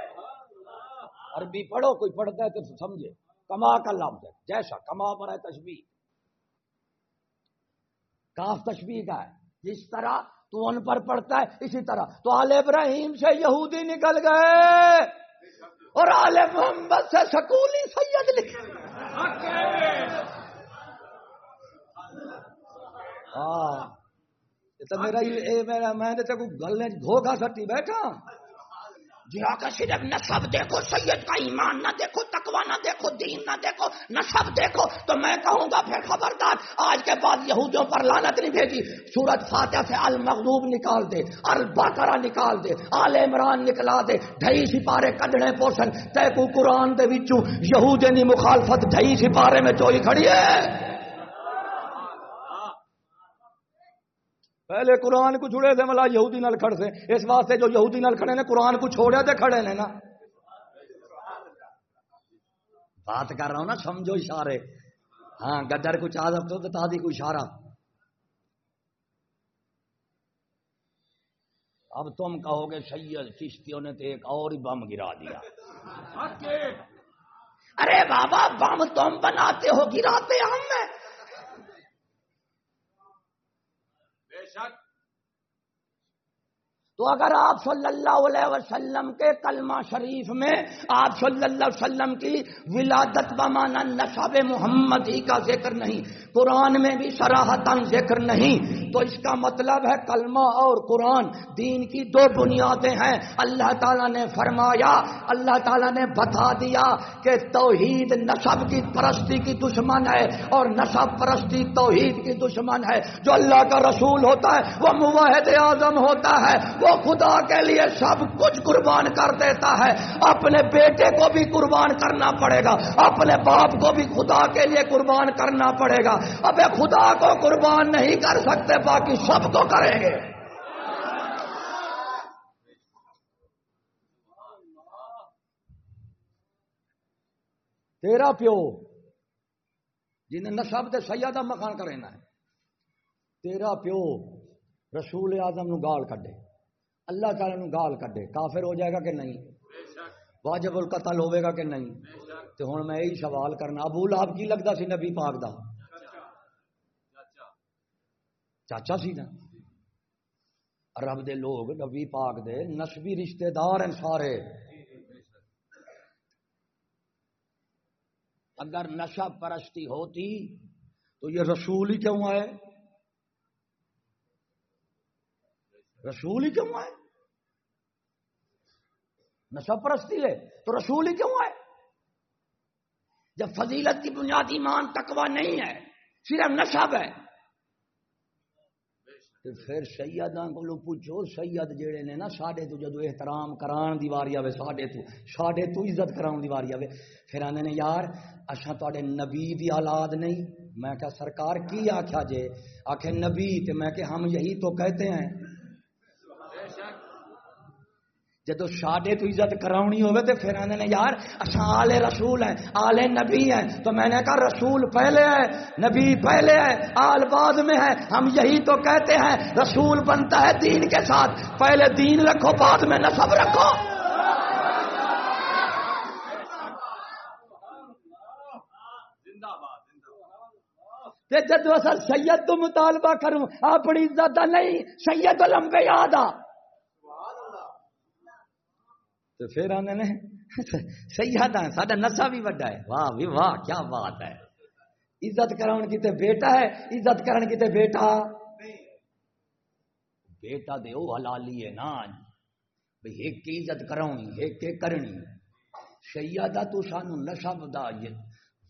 عربی پڑھو، کوئی پڑھتا ہے تو سمجھے۔ کما کا لفظ ہے۔ جیسا کما پر ہے تشبیح۔ کاف تشبیح کا ہے۔ جس طرح تو ان پر پڑتا ہے، اسی طرح۔ تو آل ابراہیم سے یہودی نکل گئے۔ اور آل محمد سے سکولی سید لکھے ہاں تو میرا میں گل گھوگا سٹی بیٹھا۔ جہاں کا صرف نصب دیکھو، سید کا ایمان نہ دیکھو تکوا نہ دیکھو، دین نہ دیکھو نصب دیکھو۔ تو میں کہوں گا پھر خبردار، آج کے بعد یہودیوں پر لانت نہیں بھیجی۔ سورت فاتح سے المغلوب نکال دے الباقرہ نکال دے، آل عمران نکلا دے۔ ڈھائی سپارے کڈنے پوشن، تیکو قرآن دے وچوں یہودی مخالفت ڈھائی سپارے میں چوئی کھڑی ہے۔ پہلے قرآن کو جڑے تھے ملا یہودی نال کھڑ سے۔ اس واسطے جو یہودی نال کھڑے نے قرآن کو چھوڑے تھے کھڑے نے نا۔ بات کر رہا ہوں نا سمجھو اشارے۔ ہاں گدر کو چاہ تو تازی کو اشارہ۔ اب تم کہو گے سید چشتیوں نے تو ایک اور ہی بم گرا دیا۔ ارے بابا بم تم بناتے ہو گراتے ہم میں۔ تو اگر آپ صلی اللہ علیہ وسلم کے کلمہ شریف میں آپ صلی اللہ علیہ وسلم کی ولادت بمانا نصاب محمدی کا ذکر نہیں قرآن میں بھی سراہتاً ذکر نہیں۔ تو اس کا مطلب ہے کلمہ اور قرآن۔ دین کی دو بنیادیں ہیں۔ اللہ تعالیٰ نے فرمایا، اللہ تعالیٰ نے بتا دیا کہ توحید نصب کی پرستی کی دشمن ہے اور نصب پرستی توحید کی دشمن ہے۔ جو اللہ کا رسول ہوتا ہے، وہ مواحد اعظم ہوتا ہے۔ وہ خدا کے لیے سب کچھ قربان کر دیتا ہے۔ اپنے بیٹے کو بھی قربان کرنا پڑے گا۔ اپنے باپ کو بھی خدا کے لیے قربان کرنا پڑے گا۔ اب خدا کو قربان نہیں کر سکتے، باقی سب کو کریں گے۔ تیرا پیو، جنہیں نصب دے سیادہ مکان کرنا ہے، تیرا پیو رسول اعظم نو گال کڈے۔ اللہ تعالیٰ نو گال کڈے۔ کافر ہو جائے گا کہ نہیں؟ واجب القتل ہوئے گا کہ نہیں؟ تو ہوں میں یہی سوال کرنا، ابو لاب کی لگتا سی نبی پاک دا۔ چاچا سی نا رب دے لوگ نبی پاک دے نسبی رشتہ دار ہیں سارے اگر نشہ پرستی ہوتی تو یہ رسول ہی کیوں آئے رسول ہی کیوں آئے نشب پرستی ہے تو رسول ہی کیوں آئے جب فضیلت کی بنیادی مان تکوا نہیں ہے صرف نصب ہے تو پھر سیداں کو پوچھو، سید جڑے نے نا ساڈے تو جدو احترام کران دی واری آوے، ساڈے تو ساڈے تو عزت کراون دی واری آوے۔ پھر آندے نے، یار، اساں تواڈے نبی دی اولاد نہیں۔ میں کہا، سرکار کی آکھیا جے؟ آکھے، نبی، تے میں کہ ہم یہی تو کہتے ہیں۔ جدو ساڈے تو عزت کرانی ہوئے تو پھر آنے نے، یار اچھا آلے رسول ہیں آلے نبی ہیں۔ تو میں نے کہا، رسول پہلے ہے، نبی پہلے ہے، آل بعد میں ہے۔ ہم یہی تو کہتے ہیں، رسول بنتا ہے دین کے ساتھ۔ پہلے دین رکھو، بعد میں نصب رکھو۔ جدو اصل سید تو مطالبہ کروں، اپنی عزت نہیں، سید لمبے یاد آ تو پھر آنے نے سیاد ہے، ساڈا نسا بھی وڈا ہے۔ واہ بھی واہ، کیا بات ہے۔ عزت کراؤن کتے بیٹا ہے، عزت کرن کتے بیٹا۔ بیٹا دے، او حلالی ہے نا۔ بھئی ایک کی عزت کراؤنی، ایک کے کرنی۔ سیادہ تو سانو نسب دا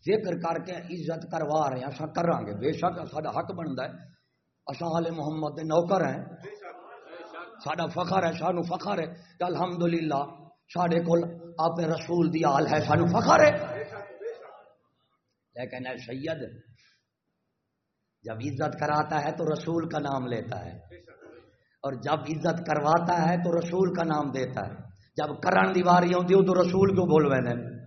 ذکر کر کے عزت کروا رہے ہیں اساں کران گے۔ بے شک ساڈا حق بندا ہے۔ اساں آل محمد دے نوکر ہیں۔ ساڈا فخر ہے سانو فخر ہے الحمدللہ سڈے کول آپ رسول دی آل ہے، سانو فخر ہے۔ لیکن اے سید، جب عزت کراتا ہے تو رسول کا نام لیتا ہے۔ اور جب عزت کرواتا ہے تو رسول کا نام دیتا ہے۔ جب کرن دیواری ہوتی ہو تو رسول کو بول رہے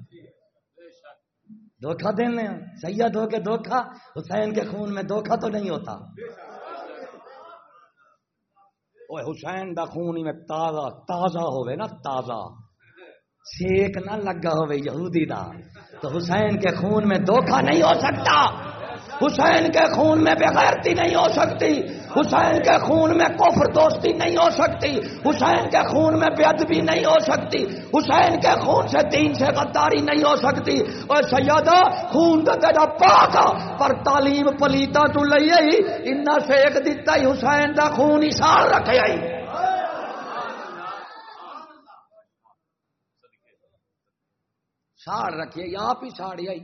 دھوکھا دینے سید ہو کے دھوکھا حسین کے خون میں دھوکھا تو نہیں ہوتا۔ حسین دا خون میں تازہ تازہ ہوئے نا، تازہ۔ سیک نہ لگا ہو یہودی دا، تو حسین کے خون میں دھوکہ نہیں ہو سکتا۔ حسین کے خون میں بغیرتی نہیں ہو سکتی۔ حسین کے خون میں کفر دوستی نہیں ہو سکتی۔ حسین کے خون میں بے ادبی نہیں ہو سکتی۔ حسین کے خون سے دین سے غداری نہیں ہو سکتی۔ اور سیادہ خون تو تیرا پاک پر تعلیم پلیتا تو لئی ان سے ایک دیتا ہی حسین دا خون اشار رکھے آئی۔ ساڑ رکھیے یا آپ ہی ساڑی آئی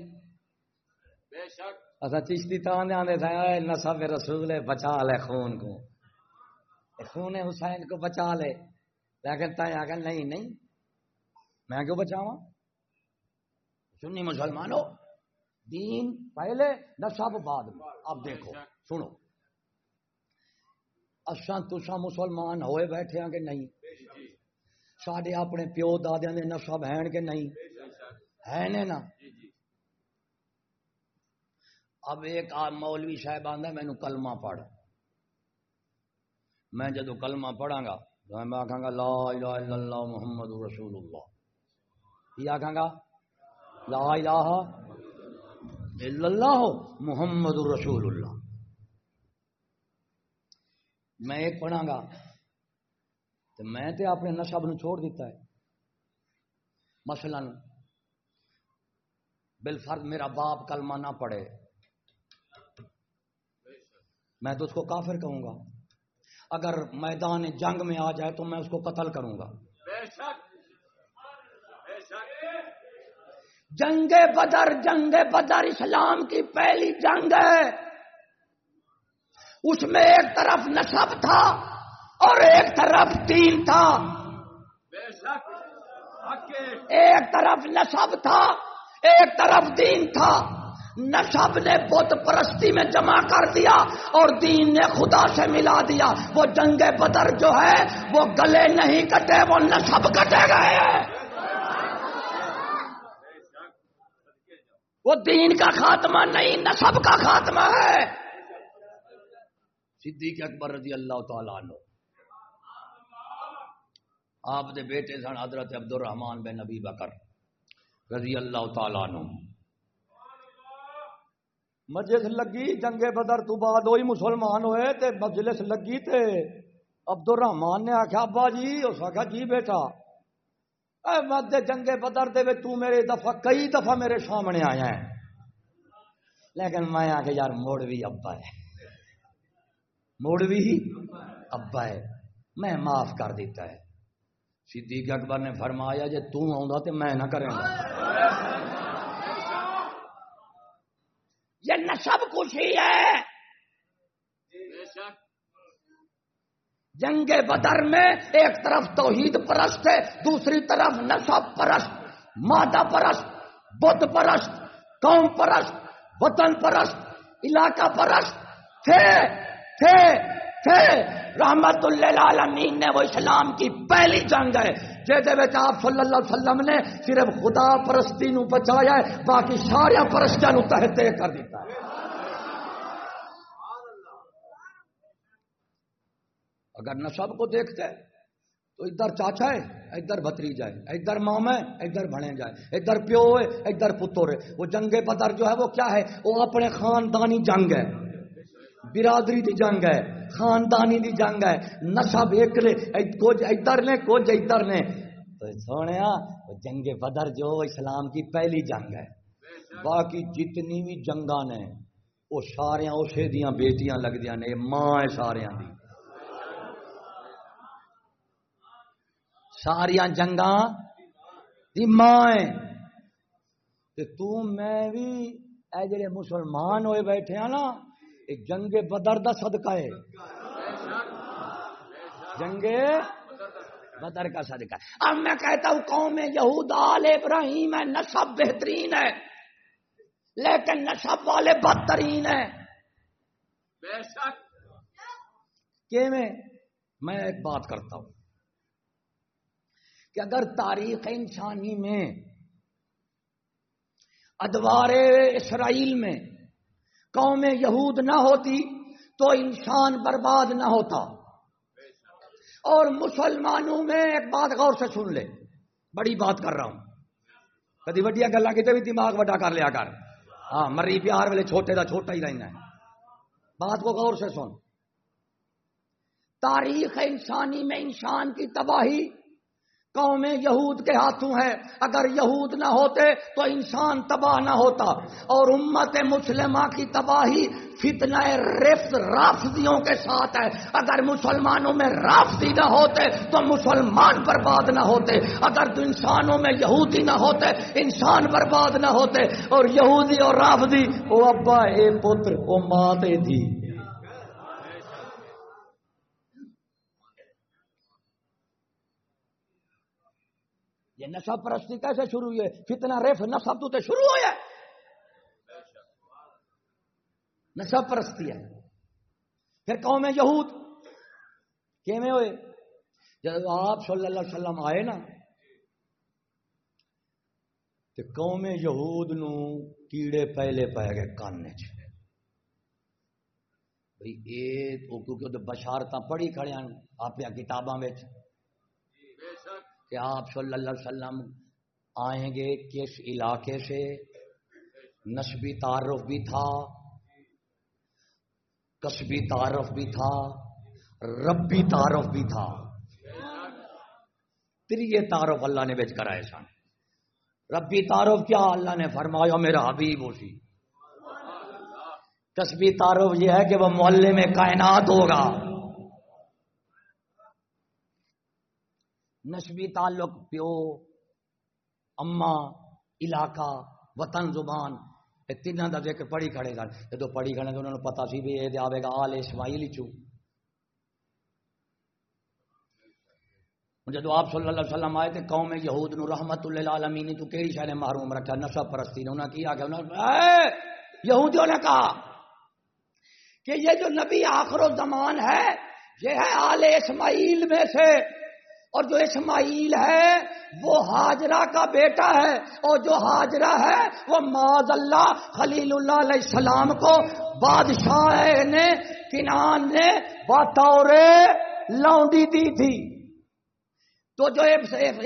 اچھا چشتی تانے آنے تھے نصب رسول بچا لے خون کو۔ خون حسین کو بچا لے۔ لیکن تائیں آگے نہیں نہیں۔ میں کیوں بچاؤں سنی مسلمانوں دین پہلے نصب بعد میں۔ اب دیکھو سنو۔ اصا تسا مسلمان ہوئے بیٹھے ہیں کہ نہیں؟ سڈے اپنے پیو دادیا نے نصب ہیں کہ نہیں؟ ہے نا جی، جی۔ اب ایک مولوی صاحب آدھا مینو کلمہ پڑھ۔ میں جدو کلمہ پڑھا گا تو میں آخا گا لا الہ الا اللہ محمد رسول اللہ۔ یہ آخا گا؟ لا الہ الا اللہ محمد رسول اللہ۔ میں ایک پڑھا گا تو میں تے اپنے نشب نو چھوڑ دیتا ہے۔ مثلاً بالفرد میرا باپ کلمہ نہ پڑھے۔ میں تو اس کو کافر کہوں گا۔ اگر میدان جنگ میں آ جائے تو میں اس کو قتل کروں گا۔ جنگ بدر جنگ بدر اسلام کی پہلی جنگ ہے۔ اس میں ایک طرف نصب تھا اور ایک طرف تین تھا۔ ایک طرف نصب تھا ایک طرف دین تھا۔ نشب نے بت پرستی میں جمع کر دیا اور دین نے خدا سے ملا دیا۔ وہ جنگ بدر جو ہے، وہ گلے نہیں کٹے، وہ نصب کٹے گئے۔ وہ دین کا خاتمہ نہیں، نصب کا خاتمہ ہے۔ صدیق اکبر رضی اللہ تعالیٰ عنہ۔ آپ دے بیٹے سن حضرت عبد الرحمان بن نبی بکر۔ رضی اللہ تعالیٰ عنہ۔ مجلس لگی جنگے بدر تو بعد وہی مسلمان ہوئے تے مجلس لگی تے عبد الرحمان نے آخیا ابا جی اس آخیا جی بیٹا، اے مد جنگے بدر دے تو میرے دفعہ، کئی دفعہ میرے سامنے آیا ہے۔ لیکن میں آ کے یار، موڑ بھی ابا ہے۔ موڑ بھی ابا ہے۔ میں معاف کر دیتا ہے۔ صدیق اکبر نے فرمایا جی تا تو میں نہ کریں گا. یہ نہ کچھ ہی ہے۔ جنگ بدر میں ایک طرف توحید پرست ہے، دوسری طرف نصب پرست، مادہ پرست، بدھ پرست، قوم پرست، وطن پرست، علاقہ پرست۔ تھے تھے تھے رحمت اللہ عالمین نے وہ اسلام کی پہلی جنگ ہے۔ جہد آپ صلی اللہ علیہ وسلم نے صرف خدا پرستی نو بچایا ہے، باقی سارا پرستوں نو تحت کر دیتا ہے۔ اگر نصب کو دیکھتے ہیں تو ادھر چاچا ہے، ادھر بتری جائے، ادھر مام ہے، ادھر بنے جائے، ادھر پیو ہے، ادھر پتر ہے۔ وہ جنگ پدر جو ہے، وہ کیا ہے؟ وہ اپنے خاندانی جنگ ہے۔ برادری دی جنگ ہے، خاندانی دی جنگ ہے۔ نشب ایک لے کچھ ادھر نے، کچھ ادھر نے۔ تو سونے جنگ بدر جو اسلام کی پہلی جنگ ہے۔ باقی جتنی بھی جنگا نے، وہ سارے اسے دیا بیٹیاں لگ نے، ماں ہے سارے دی۔ ساریا جنگا ماں تو میں بھی اے جڑے مسلمان ہوئے بیٹھے ہیں نا جنگ بدر دا صدقہ ہے۔ جنگ بدر کا صدقہ۔ ہے اب میں کہتا ہوں قوم یہود، آل ابراہیم ہے نصب بہترین ہے لیکن نصب والے بدترین ہے کہ میں میں ایک بات کرتا ہوں کہ اگر تاریخ انسانی میں، ادوار اسرائیل میں قوم یہود نہ ہوتی تو انسان برباد نہ ہوتا۔ اور مسلمانوں میں ایک بات غور سے سن لے۔ بڑی بات کر رہا ہوں۔ کدی وڈیا گلا کتنے بھی دماغ وڈا کر لیا کر۔ ہاں مری پیار والے چھوٹے دا چھوٹا ہی رہنا ہے۔ بات کو غور سے سن۔ تاریخ انسانی میں انسان کی تباہی قوم یہود کے ہاتھوں ہے اگر یہود نہ ہوتے تو انسان تباہ نہ ہوتا۔ اور امت مسلمہ کی تباہی فتنہ رفت رافضیوں کے ساتھ ہے۔ اگر مسلمانوں میں رافضی نہ ہوتے تو مسلمان برباد نہ ہوتے۔ اگر تو انسانوں میں یہودی نہ ہوتے، انسان برباد نہ ہوتے۔ اور یہودی اور رافضی، او ابا، اے پتر، او ماں تھی یہ نشب پرستی کیسے شروع ہوئی ہے؟ فتنا ریف نشب تو شروع ہو جائے پرستی ہے۔ پھر قوم یہود کیویں ہوئے؟ جب آپ صلی اللہ علیہ وسلم آئے نا تو قوم یہود نو کیڑے پہلے پی گئے کانے چ۔ بھائی یہ کیونکہ بشارت پڑھی کھڑے ہیں، آپ کتاباں کہ آپ صلی اللہ علیہ وسلم آئیں گے کس علاقے سے؟ نسبی تعارف بھی تھا، کسبی تعارف بھی تھا، ربی تعارف بھی تھا۔ پھر یہ تعارف اللہ نے بیچ کرائے سن۔ ربی تعارف کیا اللہ نے فرمایا؟ میرا حبیب اسی کسبی تعارف یہ ہے کہ وہ محلے میں کائنات ہوگا۔ نسبی تعلق، پیو اما علاقہ، وطن، زبان یہ تینوں کا ذکر پڑھی کھڑے سن جدو پڑھی کھڑے تو انہوں نے پتا سی بھی یہ آئے گا آل اسماعیل چو۔ جدو آپ صلی اللہ علیہ وسلم آئے تھے قوم یہود نو رحمت اللہ عالمین تو کہڑی شہر محروم رکھا؟ نشا پرستی نے۔ انہوں نے کیا کہ یہودیوں نے کہا کہ یہ جو نبی آخر و زمان ہے، یہ ہے آل اسماعیل میں سے۔ اور جو اسماعیل ہے وہ حاجرہ کا بیٹا ہے اور جو حاجرہ ہے وہ معذ اللہ خلیل اللہ علیہ السلام کو بادشاہ نے کنان نے بطور لونڈی دی تھی۔ تو جو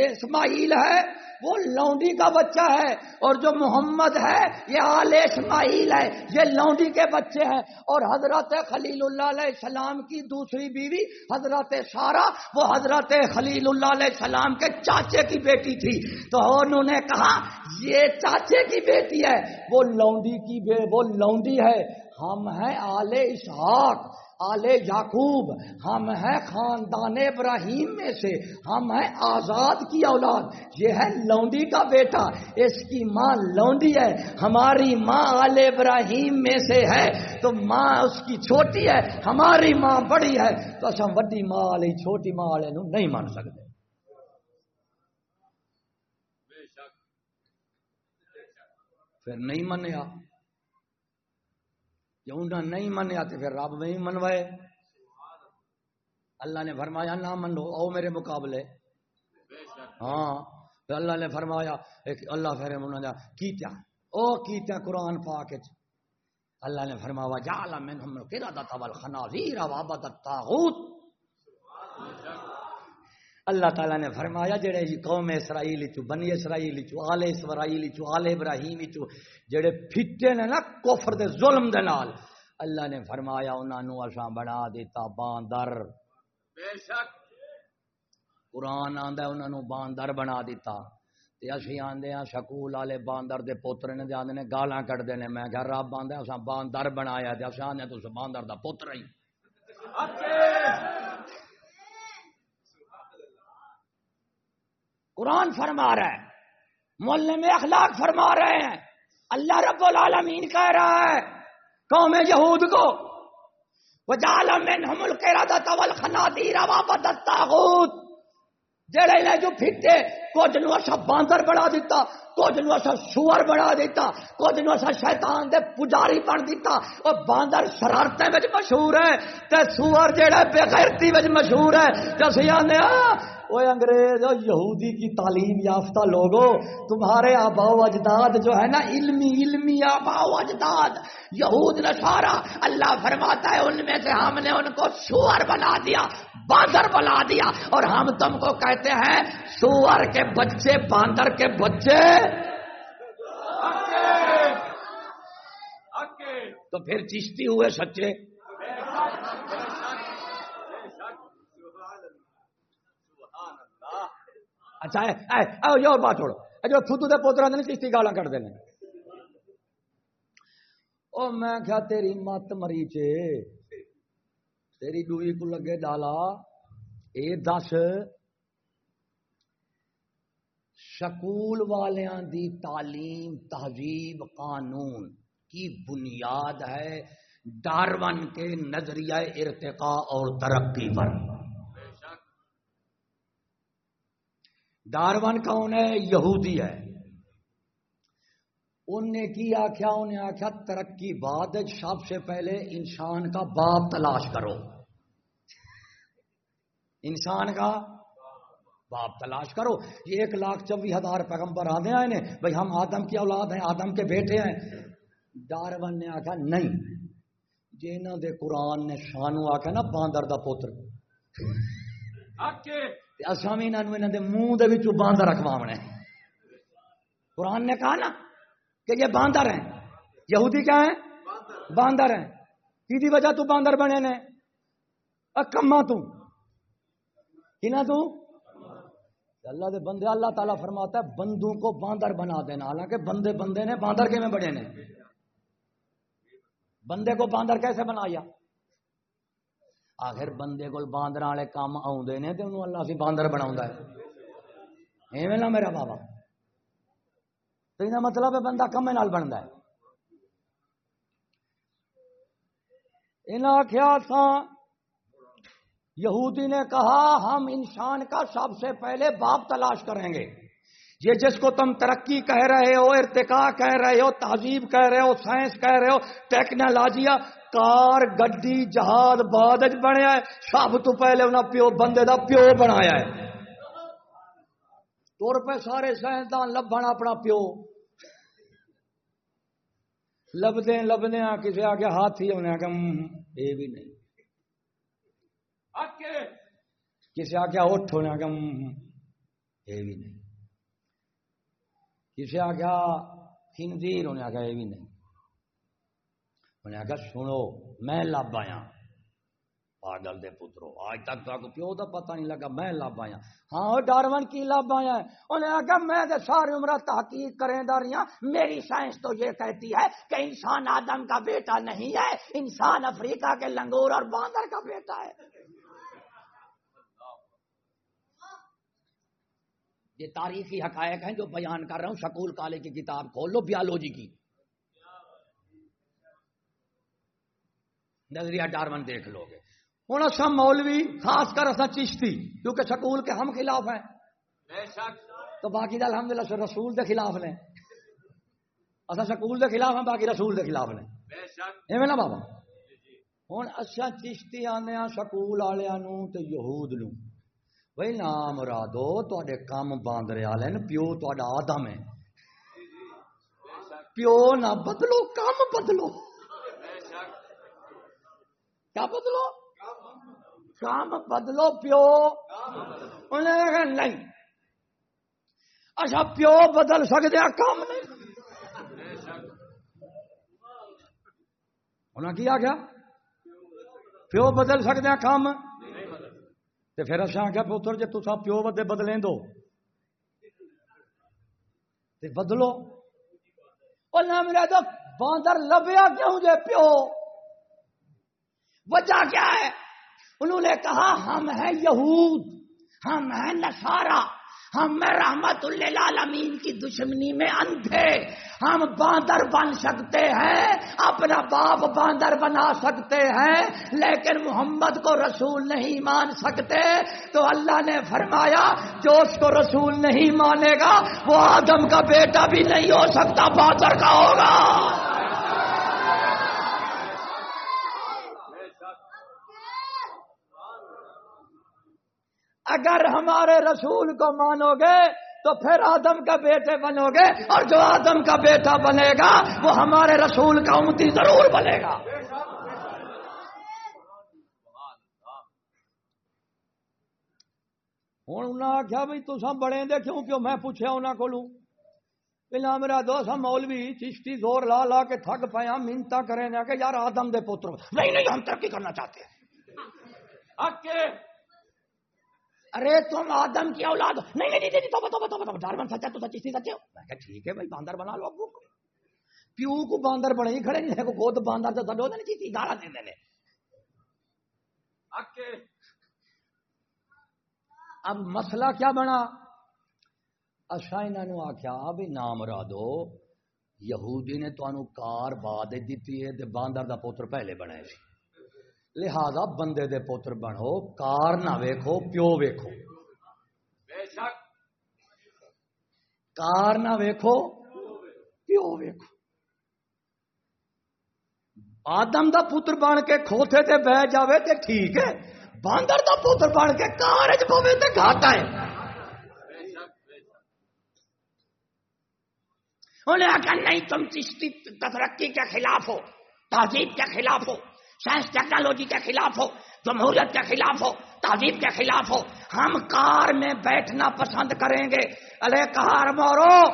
اسماعیل ہے وہ لونڈی کا بچہ ہے اور جو محمد ہے، یہ آل اسماعیل ہے، یہ لونڈی کے بچے ہیں۔ اور حضرت خلیل اللہ علیہ السلام کی دوسری بیوی حضرت سارا وہ حضرت خلیل اللہ علیہ السلام کے چاچے کی بیٹی تھی۔ تو انہوں نے کہا، یہ چاچے کی بیٹی ہے، وہ لونڈی کی بے وہ لونڈی ہے۔ ہم ہیں آل اسحاق۔ آلے یعقوب، ہم ہیں خاندان ابراہیم میں سے، ہم ہیں آزاد کی اولاد۔ یہ ہے لونڈی کا بیٹا، اس کی ماں لونڈی ہے۔ ہماری ماں آل ابراہیم میں سے ہے، تو ماں اس کی چھوٹی ہے، ہماری ماں بڑی ہے۔ تو اچھا وڈی ماں والی چھوٹی ماں والے نہیں مان سکتے۔ پھر نہیں منیا جو انہیں نہیں منیا تو پھر رب نہیں منوائے۔ اللہ نے فرمایا، نہ منو، او میرے مقابلے۔ ہاں تو اللہ نے فرمایا، ایک اللہ پھر منایا کیتیا او کیتیا قرآن پاک اللہ نے فرمایا، جعل منہم القردۃ والخنازیر وعبد الطاغوت۔ اللہ تعالیٰ نے فرمایا جڑے جی قوم اسرائیل چو بنی اسرائیل چو آل اسرائیل چو آل ابراہیم چو جڑے پھٹے نے نا کفر دے ظلم دے نال اللہ نے فرمایا انہاں نو اساں بنا دیتا باندر۔ بے شک۔ قرآن آندا انہاں نو باندر بنا دیتا۔ تے اسی آندے ہاں سکول والے باندر دے پوتر نے آندے نے گالاں کڈ نے۔ میں گھر رب آندا اساں باندر بنایا تے اساں نے تو باندر دا پوتر ہی۔ قرآن فرما رہا ہے مولنے میں اخلاق فرما رہے ہیں۔ اللہ رب العالمین کہہ رہا ہے، قوم یہود کو جڑے نے جو پھٹے، کچھ نو باندر بنا دیتا، کچھ نو سور بنا دیتا، کچھ نو شیطان دے پجاری بن دیتا۔ باندر شرارتیں وچ مشہور ہے، تے سور جڑا بے غیرتی وچ مشہور ہے۔ تے اسی آنے وہ انگریز اور یہودی کی تعلیم یافتہ لوگوں تمہارے آبا و اجداد جو ہے نا علمی علمی آبا و اجداد یہود نسارا اللہ فرماتا ہے ان میں سے ہم نے ان کو سور بنا دیا باندر بنا دیا۔ اور ہم تم کو کہتے ہیں سور کے بچے باندر کے بچے۔ تو پھر چشتی ہوئے سچے۔ اچھا یہ اور بات چھوڑو۔ جو فدو دے پوترا نے چشتی گالا کٹ دینے۔ او، میں کیا تیری مت مری چے تیری ڈوئی کو لگے ڈالا۔ اے، دس۔ سکول والیاں دی تعلیم، تہذیب، قانون کی بنیاد ہے ڈارون کے نظریہ ارتقاء اور ترقی پر۔ ڈارون کون ہے؟ یہودی ہے۔ ان نے کی آخیا انہیں آخیا ترقی بعد سب سے پہلے انسان کا باپ تلاش کرو۔ انسان کا باپ تلاش کرو۔ یہ ایک لاکھ چوبیس ہزار پیغمبر آدھے آئے نے۔ بھائی ہم آدم کی اولاد ہیں، آدم کے بیٹے ہیں۔ ڈارون نے آخیا نہیں۔ جنہوں دے قرآن نے شانو آخیا نا، باندر دا پوتر۔ اصا بھی انہوں دے منہ دے باندر رکھواونے قرآن نے کہا نا کہ یہ باندر ہیں یہودی کیا ہیں؟ باندر ہیں کی وجہ تو باندر بنے نے؟ کما تو۔ کنا تو؟ اللہ دے بندے، اللہ تعالیٰ فرماتا ہے، بندوں کو باندر بنا دینا۔ حالانکہ بندے بندے نے باندر کے میں بڑے نے؟ بندے کو باندر کیسے بنایا؟ آخر بندے کو باندر والے کام آدھے نے تو انہوں اللہ سی باندر بنا ایویں نہ میرا بابا۔ تو یہ مطلب ہے بندہ کمے نال بنتا ہے۔ انہیں آخیا تھا، یہودی نے کہا، ہم انسان کا سب سے پہلے باپ تلاش کریں گے۔ یہ جس کو تم ترقی کہہ رہے ہو ارتقا کہہ رہے ہو، تہذیب کہہ رہے ہو، سائنس کہہ رہے ہو، ٹیکنالوجیا کار گڈی جہاز بادج بنیا ہے سب تو پہلے انہیں پیو بندے دا پیو بنایا ہے تر پہ سارے سائنسدان لبن اپنا پیو لبدے لبنے کسی آ کے ہاتھی ہونے کہ یہ بھی نہیں کسی آ کے اٹھ ہونے کہ یہ بھی نہیں کسی آخیا خنزیر انہیں آخیا یہ بھی نہیں انہیں آخیا، سنو، میں لب آیا۔ پاگل دے پترو، آج تک تو پیو دا پتہ نہیں لگا، میں لب آیا۔ ہاں ڈارون کی لب آیا ہے؟ انہیں آگا میں دے ساری عمرہ تحقیق کریں داریاں میری سائنس تو یہ کہتی ہے کہ انسان آدم کا بیٹا نہیں ہے، انسان افریقہ کے لنگور اور باندر کا بیٹا ہے۔ یہ تاریخی حقائق ہیں جو بیان کر رہا ہوں سکول کالج کی کتاب کھول لو، بیالوجی کی۔ نظریہ ڈارون دیکھ لو گے۔ ہوں اصا مولوی خاص کر اصا چشتی کیونکہ سکول کے ہم خلاف ہیں۔ تو باقی تو الحمد للہ رسول کے خلاف نے۔ اصا سکول کے خلاف ہیں باقی رسول کے خلاف نے۔ ایویں نا بابا؟ ہوں اصا چشتی آنے سکول والوں تو یہود نو بھائی نام مرادو تے کام باندرے والے پیو تا آدم ہے۔ پیو نہ بدلو کام بدلو۔ کیا بدلو؟ کام بدلو پیو۔ انہیں نہیں۔ اچھا پیو بدل سکتے کام نہیں۔ انہیں کیا گیا پیو بدل سکتے کام۔ تو پھر اچھا آخیا پوتر جی تصا پیو بدے بدلیں دو۔ بدلو۔ میرا تو باندر لبیا کیوں جے پیو؟ وجہ کیا ہے؟ انہوں نے کہا، ہم ہیں یہود، ہم ہیں نسارا ہم میں رحمت اللہ کی دشمنی میں اندھے۔ ہم باندر بن سکتے ہیں، اپنا باپ باندر بنا سکتے ہیں، لیکن محمد کو رسول نہیں مان سکتے۔ تو اللہ نے فرمایا، جو اس کو رسول نہیں مانے گا، وہ آدم کا بیٹا بھی نہیں ہو سکتا، باندر کا ہوگا۔ اگر ہمارے رسول کو مانو گے تو پھر آدم کا بیٹے بنو گے اور جو آدم کا بیٹا بنے گا وہ ہمارے رسول کا امتی ضرور بنے گا۔ ہوں انہیں آخیا بھائی تو سب بڑے دے کیوں کیوں میں پوچھا انہوں کو پہلا میرا دو سا مولوی چشتی زور لا لا کے تھک پایا منتا کریں کہ یار آدم دے پوتر نہیں نہیں، ہم ترقی کرنا چاہتے ہیں۔ ارے تم آدم کی اولاد نہیں نہیں نہیں تو بتاؤ بتاؤ بتاؤ ڈارمن سچا تو سچی سچے ہو میں کہا ٹھیک ہے بھائی باندر بنا لو ابو۔ پیو کو باندر بڑے ہی کھڑے نہیں کو گود باندر تو دڈو نہیں چیتی گالا دے دینے۔ اب مسئلہ کیا بنا؟ اچھا انہوں آخیا بھی نام را دو۔ یہودی نے تو کار بعد دیتی ہے باندر دا پوتر پہلے بنے سی لہذا بندے دے پوتر بنو کار نہ ویکھو پیو ویکھو۔ کار نہ ویکھو پیو ویکھو۔ آدم دا پتر بن کے کھوتے تے بہ جاوے تے ٹھیک ہے باندر دا پتر بن کے کار چ پوے تے گھاٹا ہے۔ انہیں آخر نہیں تم چشتی ترقی کے خلاف ہو تہذیب کے خلاف ہو۔ سائنس ٹیکنالوجی کے خلاف ہو، جمہوریت کے خلاف ہو، تہذیب کے خلاف ہو، ہم کار میں بیٹھنا پسند کریں گے۔ ارے کار مورو،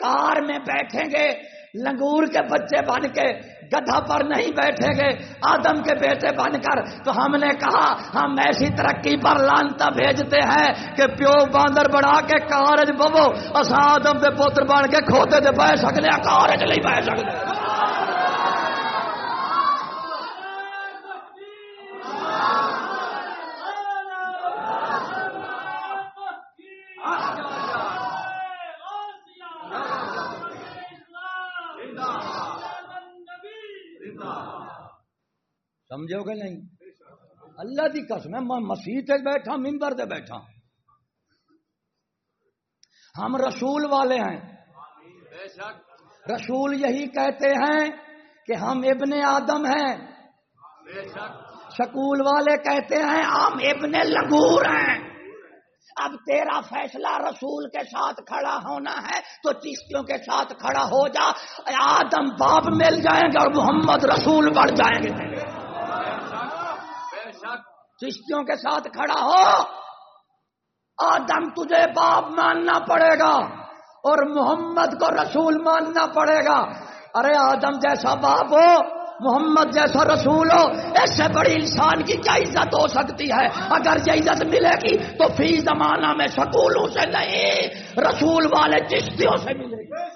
کار میں بیٹھیں گے۔ لنگور کے بچے بن کے گدھا پر نہیں بیٹھیں گے۔ آدم کے بیٹے بن کر تو ہم نے کہا، ہم ایسی ترقی پر لانتا بھیجتے ہیں کہ پیو باندر بڑھا کے کارج ببو اصا آدم کے پوتر بن کے کھوتے دے بہ سکتے کارج نہیں بہ سکتے سمجھو گے نہیں؟ اللہ کی قسم ہے میں مسیح بیٹھا ممبر سے بیٹھا۔ ہم رسول والے ہیں۔ رسول یہی کہتے ہیں کہ ہم ابن آدم ہیں۔ سکول والے کہتے ہیں، ہم ابن لگور ہیں۔ اب تیرا فیصلہ رسول کے ساتھ کھڑا ہونا ہے تو چشتیوں کے ساتھ کھڑا ہو جا۔ آدم باپ مل جائیں گے اور محمد رسول بڑھ جائیں گے۔ چشتیوں کے ساتھ کھڑا ہو۔ آدم تجھے باپ ماننا پڑے گا اور محمد کو رسول ماننا پڑے گا۔ ارے آدم جیسا باپ ہو، محمد جیسا رسول ہو، اس سے بڑی انسان کی کیا عزت ہو سکتی ہے؟ اگر یہ عزت ملے گی تو فی زمانہ میں سکولوں سے نہیں، رسول والے چشتیوں سے ملے گی۔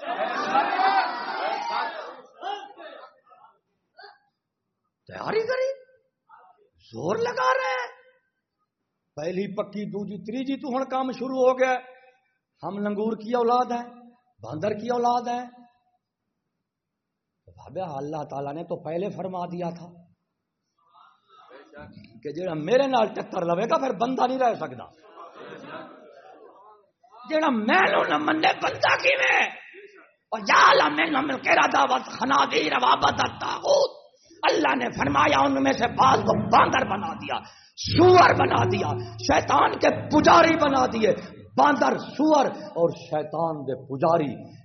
تیاری کری۔ زور لگا رہے ہیں پہلی پکی، دوجی تیجی تو ہوں کام شروع ہو گیا۔ ہم لنگور کی اولاد ہیں، باندر کی اولاد ہیں۔ بھابیا، اللہ تعالیٰ نے تو پہلے فرما دیا تھا کہ جڑا میرے نال ٹکر لوے گا، پھر بندہ نہیں رہ سکتا۔ جڑا میں نہ منے بندہ کی میں اور یا اللہ میں نہ مل کے رادا وقت خنا دی روابت اللہ نے فرمایا ان میں سے بعض کو باندر بنا دیا، سور بنا دیا، شیطان کے پجاری بنا دیے۔ باندر، سور اور شیطان دے پجاری۔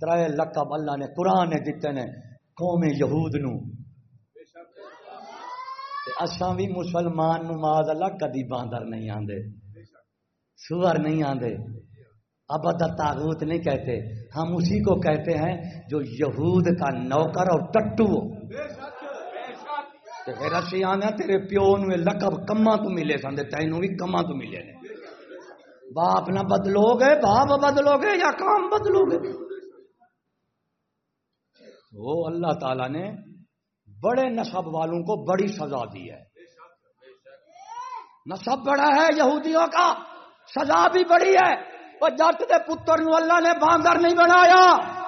تر لقب اللہ نے قرآن دیتے نے قوم یہود نو۔ اساں بھی مسلمان نو ماض اللہ کدی باندر نہیں آندے۔ سور نہیں آندے۔ ابد تاغوت نہیں کہتے۔ ہم اسی کو کہتے ہیں جو یہود کا نوکر اور ٹٹو پھر اسی آنے تیرے پیو نو لقب کما تو ملے سن تینوں بھی کما تو ملے نے۔ باپ نہ بدلو گے، باپ بدلو گے یا کام بدلو گے؟ وہ اللہ تعالی نے بڑے نصب والوں کو بڑی سزا دی ہے۔ نصب بڑا ہے یہودیوں کا، سزا بھی بڑی ہے۔ وہ جٹ کے پتر نو اللہ نے باندر نہیں بنایا رہی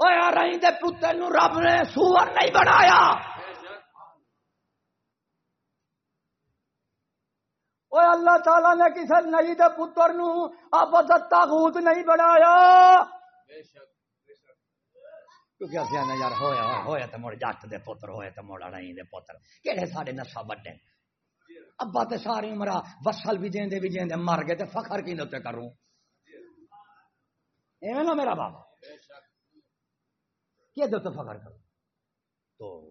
دے پتر نو رب نے سور نہیں بنایا وہ اللہ تعالی نے کسی نئی دے پتر نو اب تاغوت نہیں بنایا کیونکہ اصل یار ہویا ہویا تو مڑ جٹ دے پتر ہوئے تو مڑ رہی دے پتر کہڑے سارے نشا وڈے ابا تے ساری عمر وسل بھی دیں بھی دیں مر گئے تے فخر کی نوتے کروں ایویں نا میرا بابا کیا دو تو فخر کرو تو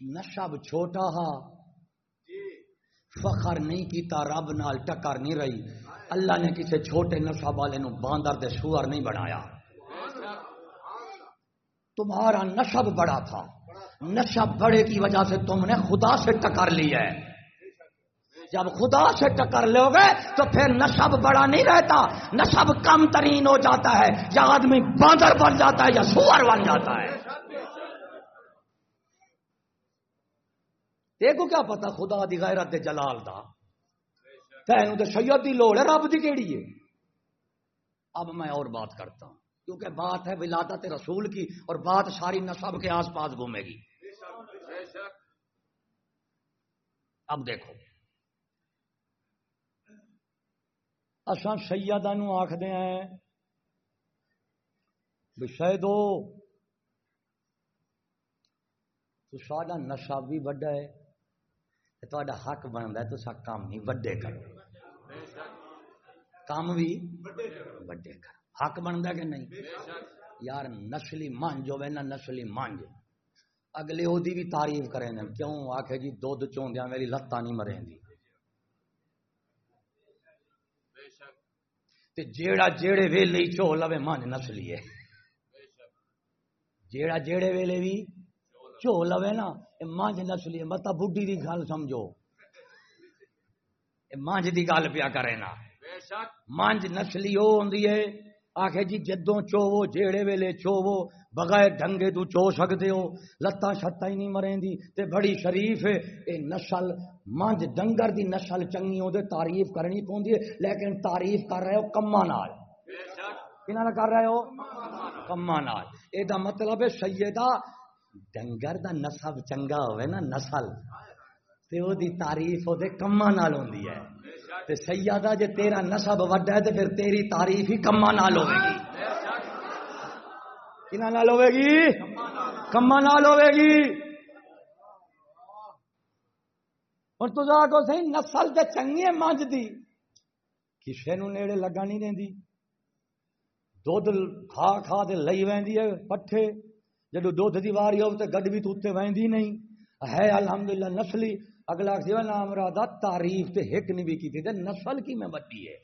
نشب چھوٹا ہا۔ فخر نہیں کیتا رب نال ٹکر نہیں رہی۔ اللہ نے کسی چھوٹے نشب والے نو باندر دے سور نہیں بنایا۔ تمہارا نشب بڑا تھا۔ نشب بڑے کی وجہ سے تم نے خدا سے ٹکر لی ہے۔ جب خدا سے ٹکر لو گے تو پھر نصب بڑا نہیں رہتا نصب کم ترین ہو جاتا ہے، یا آدمی باندر بن جاتا ہے، یا سور بن جاتا ہے۔ دیکھو کیا پتا خدا دی غیرت دے جلال دا۔ تینوں تو سید دی لوڑ ہے، رب دی کیڑی ہے۔ اب میں اور بات کرتا ہوں، کیونکہ بات ہے ولادت رسول کی اور بات ساری نصب کے آس پاس گھومے گی۔ اب دیکھو۔ اصا سیادہ نو آخد ہیں شاید تو ساڈا نشا بھی وڈا ہے تا حق بنتا ہے تو سا کام نہیں، وڈے کرو۔ کام بھی وڈے کرو۔ حق بنتا کہ نہیں؟ یار نسلی مانج ہوے نا نسلی مانج اگلے وہ بھی تعریف کریں کیوں؟ آخ جی دھد چوندیا میری لتاں نہیں مریں گی جیڑا جیڑے ویلے ہی چو لوے مانج نسلی ہے جیڑا جیڑے ویلے بھی چو لوے نا مانج نسلی ہے متا بڈی دی گل سمجھو۔ مانج دی گل پیا کرے نا۔ مانج نسلی وہ ہوں آخ جی جدوں چوو جیڑے ویلے چوو بغیر ڈنگے تو چو سکتے ہو۔ لتاں شتاں ہی نہیں مریں دی۔ تے بڑی شریف ہے۔ اے نسل منج ڈنگر دی نسل چنگی ہو دے تعریف کرنی پوندی ہے۔ لیکن تعریف کر رہے ہو کما نال۔ کنا کر رہے ہو؟ کما نال۔ اے دا مطلب ہے سیدہ، ڈنگر دا نسب چنگا ہوئے نا، نسل۔ تے او دی تعریف او دے کما نال ہوندی ہے۔ تے سیدہ جے تیرا نسب وڈا ہے تے پھر تیری تعریف ہی کما نال ہوے گی۔ کنا نال ہوے گی؟ کما نال ہوے گی۔ ہن تو جا کو صحیح نسل تے چنگی مانج دی کسے نو نیڑے لگا نہیں رہندی۔ دودھ کھا کھا تے لئی ویندی ہے پٹھے۔ جدو دودھ دی واری ہو تے گڈ بھی تو تے ویندی نہیں۔ ہے الحمدللہ نسلی۔ اگلا سی نام رادا تعریف تے ہک نہیں بھی کی تھی تے، نسل کی میں بڑی ہے۔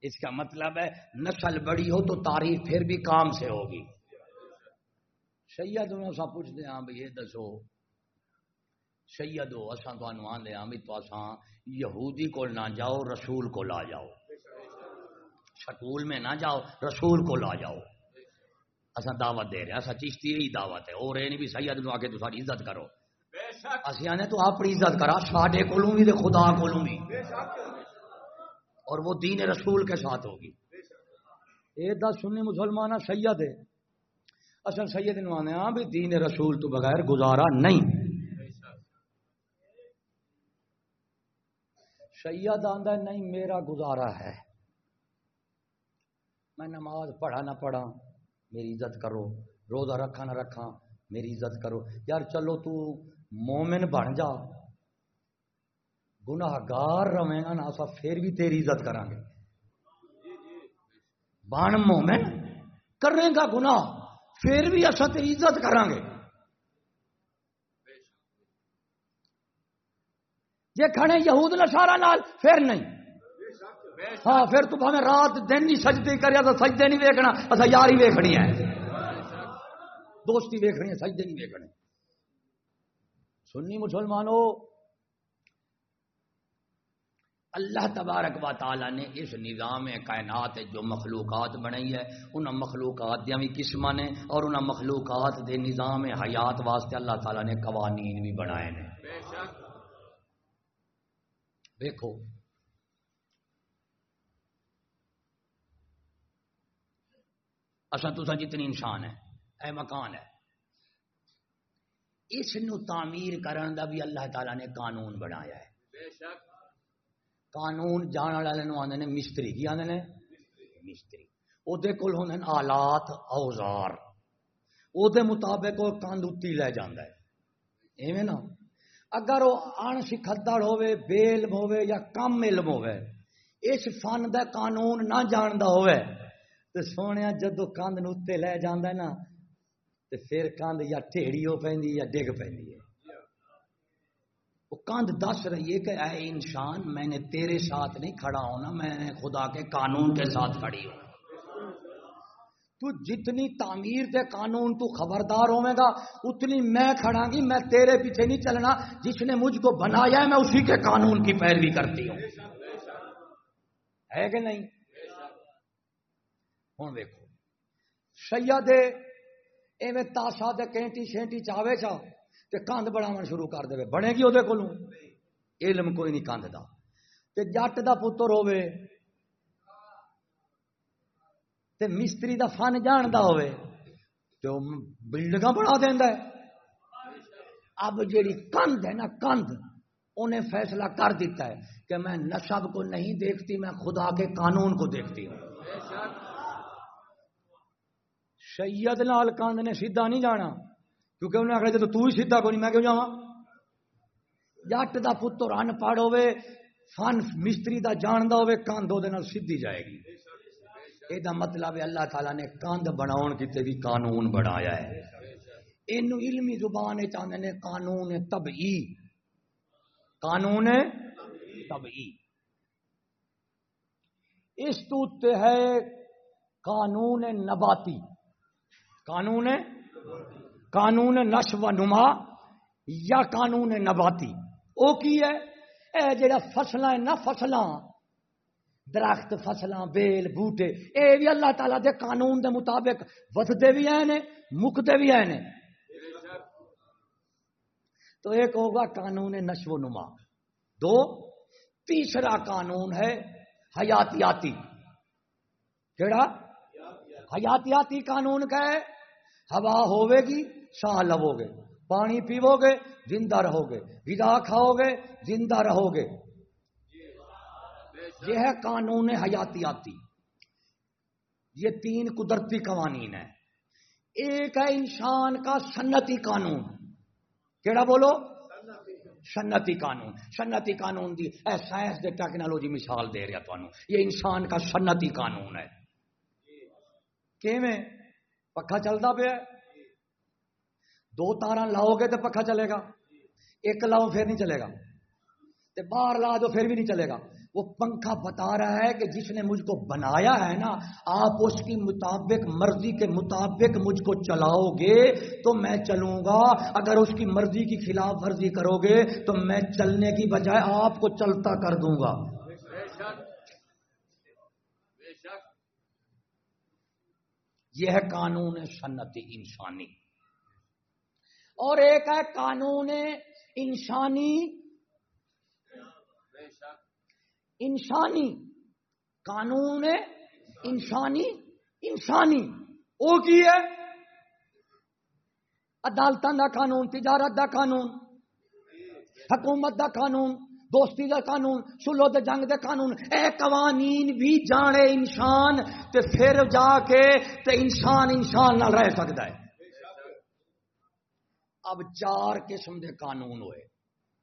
اس کا مطلب ہے، نسل بڑی ہو تو تاریخ پھر بھی کام سے ہوگی۔ سید میں سا پوچھتے ہاں بھائی یہ دسو۔ سید ہو اصا تو آدھے ہاں بھی تو یہودی کو نہ جاؤ، رسول کو لا جاؤ۔ سکول میں نہ جاؤ، رسول کو لا جاؤ۔ اصا دعوت دے رہے اصا چیشتی یہی دعوت ہے۔ اور یہ نہیں بھی سید نو آ کے تو ساری عزت کرو۔ اسی آنے تو اپنی عزت کرا، ساڈے کو بھی خدا کو بھی۔ اور وہ دین رسول کے ساتھ ہوگی۔ یہ دس سنی مسلمان سید ہے۔ اصل سید نو ہاں بھی دین رسول تو بغیر گزارا نہیں۔ سید آدھا نہیں، میرا گزارا ہے۔ میں نماز پڑھا نہ پڑھا، میری عزت کرو۔ روزہ رکھا نہ رکھا، میری عزت کرو۔ یار چلو تو مومن بن جا۔ گناہ گار رہے گا نا پھر بھی تیری عزت کریں گے۔ بن مومن کرے گا گناہ، پھر بھی اصا تیری عزت کریں گے۔ جی کھڑے یہود نشارا نال، پھر نہیں۔ ہاں پھر تو بھاوے رات دن نہیں سجدے کریا تو سجدے نہیں ویکنا اصا یاری ویکھنی ہے۔ دوستی ویکھنی ہے، سجدے نہیں ویکھنے۔ سنی مسلمانوں، اللہ تبارک و تعالی نے اس نظام کائنات جو مخلوقات بنائی ہے ان مخلوقات دیا بھی قسم نے اور ان مخلوقات دے نظام حیات واسطے اللہ تعالی نے قوانین بھی بنائے نے۔ دیکھو اصا تو جتنی انسان ہے اے مکان ہے۔ اس نو تعمیر کرن دا بھی اللہ تعالی نے قانون بنایا ہے۔ بے شک۔ قانون جان والے آدھے نے مستری کی آدھے نے؟ مستری۔ وہ کول ہوں آلات اوزار۔ وہ مطابق وہ کند اتھی لے جانا ہے۔ ایویں نا۔ اگر وہ ان سکھدڑ ہوے بے علم ہوے یا کم علم ہوے اس فن دا قانون نہ جاندا ہوے تو سونے جدو کند نتے لے جانا نا تو پھر کند یا ٹھیڑی ہو پہ یا ڈگ پہ وہ کند دس رہی ہے کہ اے انسان، میں نے تیرے ساتھ نہیں کھڑا ہونا، میں نے خدا کے قانون کے ساتھ کھڑی ہوں۔ تو جتنی تعمیر دے قانون تو خبردار ہوئے گا، اتنی میں کھڑا گی، میں تیرے پیچھے نہیں چلنا۔ جس نے مجھ کو بنایا ہے، میں اسی کے قانون کی پیروی کرتی ہوں۔ ہے کہ نہیں؟ ہوں، دیکھو سید ایویں تاسا کینٹی شینٹی چاہے چا تے کند بناو شروع کر دے بنے گی وہ علم کوئی نہیں کند دا۔ تے جٹ دا پتر ہوے تے مستری دا فن جاندا ہوے تے بلڈنگاں بنا دیندا ہے۔ اب جیڑی کند ہے نا کند انہیں فیصلہ کر دیتا ہے کہ میں نصب کو نہیں دیکھتی، میں خدا کے قانون کو دیکھتی ہوں۔ سید لال کند نے سیدھا نہیں جانا، کیونکہ انہیں آخر جب تو ہی سیدھا کو نہیں، میں کیوں جا جٹ کا پتر ان پڑھ ہوے فن مستری کا جانتا ہوے کند وہ سیدھی جائے گی۔ یہ مطلب ہے اللہ تعالیٰ نے کند بناؤ کتنے بھی قانون بنایا ہے۔ یہ علمی زبان چاہتے ہیں قانون تبئی قانون تبئی اس تو ہے قانون نباتی۔ قانون قانون نشو و نما یا قانون نباتی؟ وہ کی ہے؟ اے جڑا فصل ہے نہ فصل درخت فصل بیل، بوٹے، اے بھی اللہ تعالی دے قانون دے مطابق ودتے بھی ہیں مکتے بھی ہیں تو ایک ہوگا قانون نشو و نما۔ دو، تیسرا قانون ہے حیاتیاتی۔ کہڑا حیاتیاتی قانون کا ہے؟ ہوا ہوے گی سا لو گے پانی پیو گے زندہ رہو گے غذا کھاؤ گے زندہ رہو گے یہ ہے قانون حیاتیاتی یہ تین قدرتی قوانین ہے ایک ہے انسان کا سنتی قانون۔ کیڑا بولو؟ سنتی قانون۔ سنتی قانون دی اے سائنس دے ٹیکنالوجی مثال دے رہا تمہیں یہ انسان کا سنتی قانون ہے۔ کہ پکا چلتا پیا دو تارا لاؤ گے تو پکا چلے گا۔ ایک لاؤ پھر نہیں چلے گا۔ باہر لا دو پھر بھی نہیں چلے گا۔ وہ پنکھا بتا رہا ہے کہ جس نے مجھ کو بنایا ہے نا، آپ اس کی مطابق، مرضی کے مطابق مجھ کو چلاؤ گے تو میں چلوں گا۔ اگر اس کی مرضی کی خلاف ورزی کرو گے تو میں چلنے کی بجائے آپ کو چلتا کر دوں گا۔ یہ ہے قانون سنت انسانی۔ اور ایک ہے قانون انسانی۔ انسانی۔ قانون انسانی۔ انسانی۔ وہ کی ہے؟ عدالتوں کا قانون، تجارت کا قانون، حکومت کا قانون۔ دوستی کا قانون سلو دے جنگ دے قانون۔ اے قوانین بھی جانے انسان، تے پھر جا کے تے انسان انسان نہ رہ سکتا ہے۔ اب چار قسم دے قانون ہوئے۔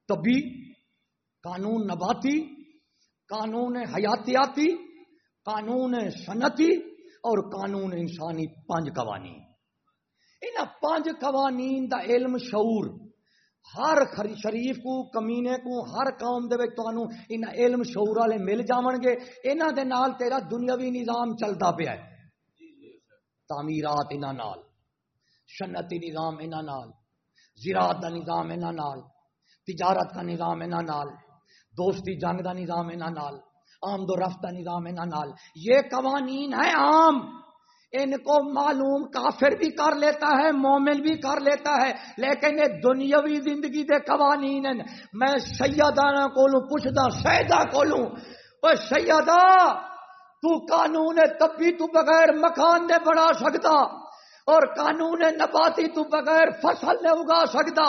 تبھی قانون نباتی، قانون حیاتیاتی، قانون صنعتی اور قانون انسانی پانچ قوانین۔ ان پانچ قوانین دا علم شعور۔ ہر شریف کو، کمینے کو، ہر قوم دے وچ تانوں ان علم شعور والے مل جاون گے انہاں دے نال تیرا دنیاوی نظام چلتا پیا ہے۔ تعمیرات انہاں نال صنعتی نظام انہاں نال، زراعت دا نظام انہاں نال، تجارت کا نظام انہاں نال، دوستی جنگ دا نظام انہاں نال، آمد و رفت نظام انہاں نال۔ یہ قوانین ہے عام۔ ان کو معلوم کافر بھی کر لیتا ہے، مومن بھی کر لیتا ہے، لیکن یہ دنیاوی زندگی دے قوانین میں سیادانہ کو لوں پوچھتا سیدا کو لوں تو قانون تبھی تو بغیر مکان نے بنا سکتا اور قانون نباتی تو بغیر فصل نے اگا سکتا۔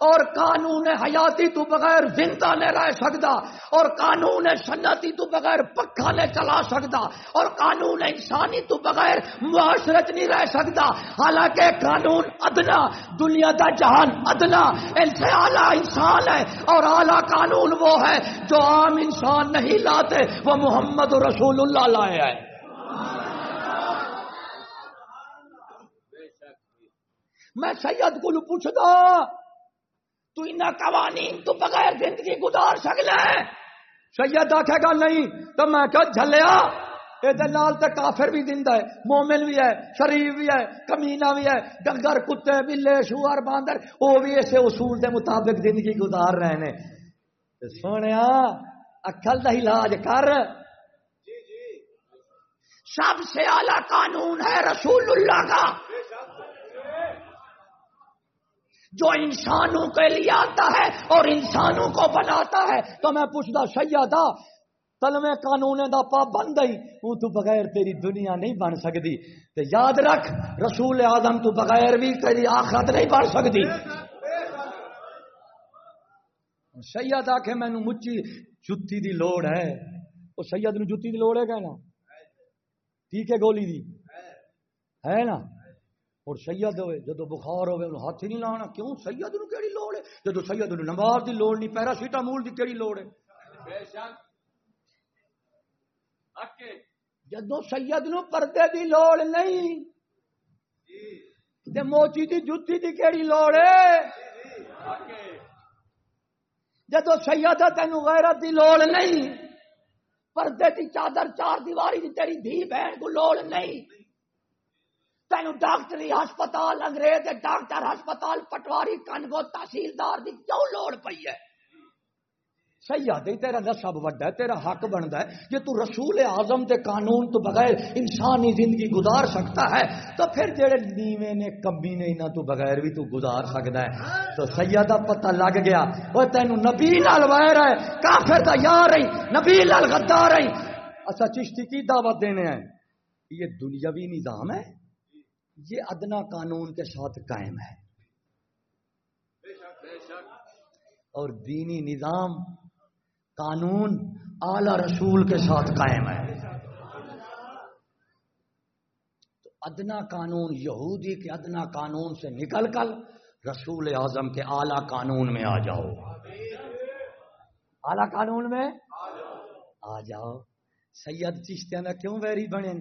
اور قانون حیاتی تو بغیر زندہ نہیں رہ سکتا، اور قانون سنتی تو بغیر پکا نہیں چلا سکتا، اور قانون انسانی تو بغیر معاشرت نہیں رہ سکتا۔ حالانکہ قانون ادنا، دنیا کا جہان ادنا۔ ان سے اعلیٰ انسان ہے، اور اعلیٰ قانون وہ ہے جو عام انسان نہیں لاتے، وہ محمد رسول اللہ لائے ہیں۔ میں سید کو پوچھتا تو ان قوانین تو بغیر زندگی گزار سکنا ہے۔ سید آخے گا نہیں تو میں کہ جھلیا یہ لال تو کافر بھی زندہ ہے مومن بھی ہے شریف بھی ہے کمینا بھی ہے ڈنگر کتے بلے شوہر باندر وہ بھی ایسے اصول دے مطابق زندگی گزار رہے ہیں سونے اکل کا علاج کر۔ سب سے اعلی قانون ہے رسول اللہ کا۔ جو انسانوں کے لیے آتا ہے اور انسانوں کو بناتا ہے، تو میں پوچھتا، سیادہ تل قانون دا پا بن گئی وہ تو بغیر تیری دنیا نہیں بن سکتی۔ تو یاد رکھ، رسول آدم تو بغیر بھی تیری آخرت نہیں بن سکتی۔ سید آ کے مینو مچی جتی دی لوڑ ہے۔ وہ سید نو جتی دی لوڑ ہے کہنا ٹھیک ہے گولی دی۔ ہے نا اور سید ہوئے جدو بخار ہوئے انہوں ہاتھ ہی نہیں لانا کیوں؟ سید نو کیڑی لوڑ ہے؟ جدو سید نو نماز دی لوڑ نہیں پیرا مول دی کیڑی لوڑ ہے؟ جدو سید نو پردے دی لوڑ نہیں تے موچی دی جتی دی کیڑی لوڑ ہے؟ جدو سید تین غیرت دی لوڑ نہیں پردے دی چادر چار دیواری دی تیری دھی بہن کو لوڑ نہیں۔ تین ڈاکٹری ہسپتال، انگریز ڈاکٹر ہسپتال، پٹواری کنگو تحصیلدار کی کیوں لوڑ پی ہے؟ سیاد تیرا نصب وڈا ہے، تیرا حق بنتا ہے۔ جی تو رسول اعظم کے قانون تو بغیر انسانی زندگی گزار سکتا ہے، تو پھر جڑے نیوے نے کمی نے انہوں تو بغیر بھی تو گزار سکتا ہے۔ تو سیادہ پتہ لگ گیا۔ وہ تینوں نبی لال وائر ہے، کافر کا یار رہی نبی لال غدار رہی اچھا چشتی کی دعوت دینے ہیں؟ یہ دنیاوی نظام ہے۔ یہ ادنا قانون کے ساتھ قائم ہے۔ اور دینی نظام، قانون اعلی رسول کے ساتھ قائم ہے۔ تو ادنا قانون، یہودی کے ادنا قانون سے نکل کر رسول اعظم کے اعلی قانون میں آ جاؤ۔ اعلی قانون میں آ جاؤ۔ سید چشتیاں کیوں ویری بنے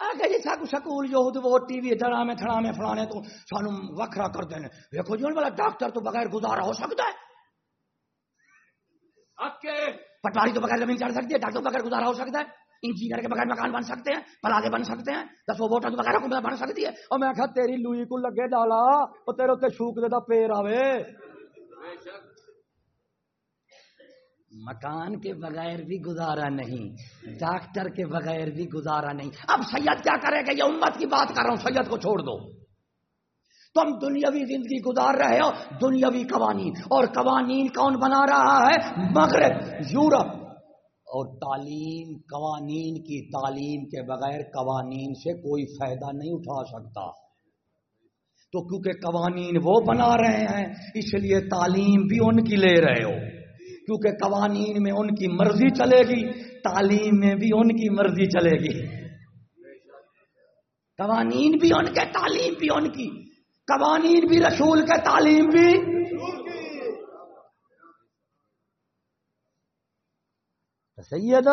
آگے جی سکو سکول جو وہ ٹی وی ڈرامے تھڑامے فلانے تو سانو وکھرا کر دینے دیکھو جی والا ڈاکٹر تو بغیر گزارا ہو سکتا ہے؟ پٹواری تو بغیر زمین چڑھ سکتی ہے ڈاکٹر بغیر گزارا ہو سکتا ہے۔ انجینئر کے بغیر مکان بن سکتے ہیں پلازے بن سکتے ہیں دس ووٹر بغیر حکومت بن سکتی ہے۔ اور میں کہا تیری لوئی کو لگے ڈالا وہ تیرے اتنے شوک دے دا پیر آوے۔ مکان کے بغیر بھی گزارا نہیں، ڈاکٹر کے بغیر بھی گزارا نہیں۔ اب سید کیا کرے گا؟ یہ امت کی بات کر رہا ہوں، سید کو چھوڑ دو۔ تم دنیاوی زندگی گزار رہے ہو، دنیاوی قوانین۔ اور قوانین کون بنا رہا ہے؟ مغرب، یورپ۔ اور تعلیم، قوانین کی تعلیم کے بغیر قوانین سے کوئی فائدہ نہیں اٹھا سکتا۔ تو کیونکہ قوانین وہ بنا رہے ہیں، اس لیے تعلیم بھی ان کی لے رہے ہو۔ کیونکہ قوانین میں ان کی مرضی چلے گی، تعلیم میں بھی ان کی مرضی چلے گی۔ قوانین بھی ان کے، تعلیم بھی ان کی۔ قوانین بھی، رسول کے تعلیم بھی۔ سید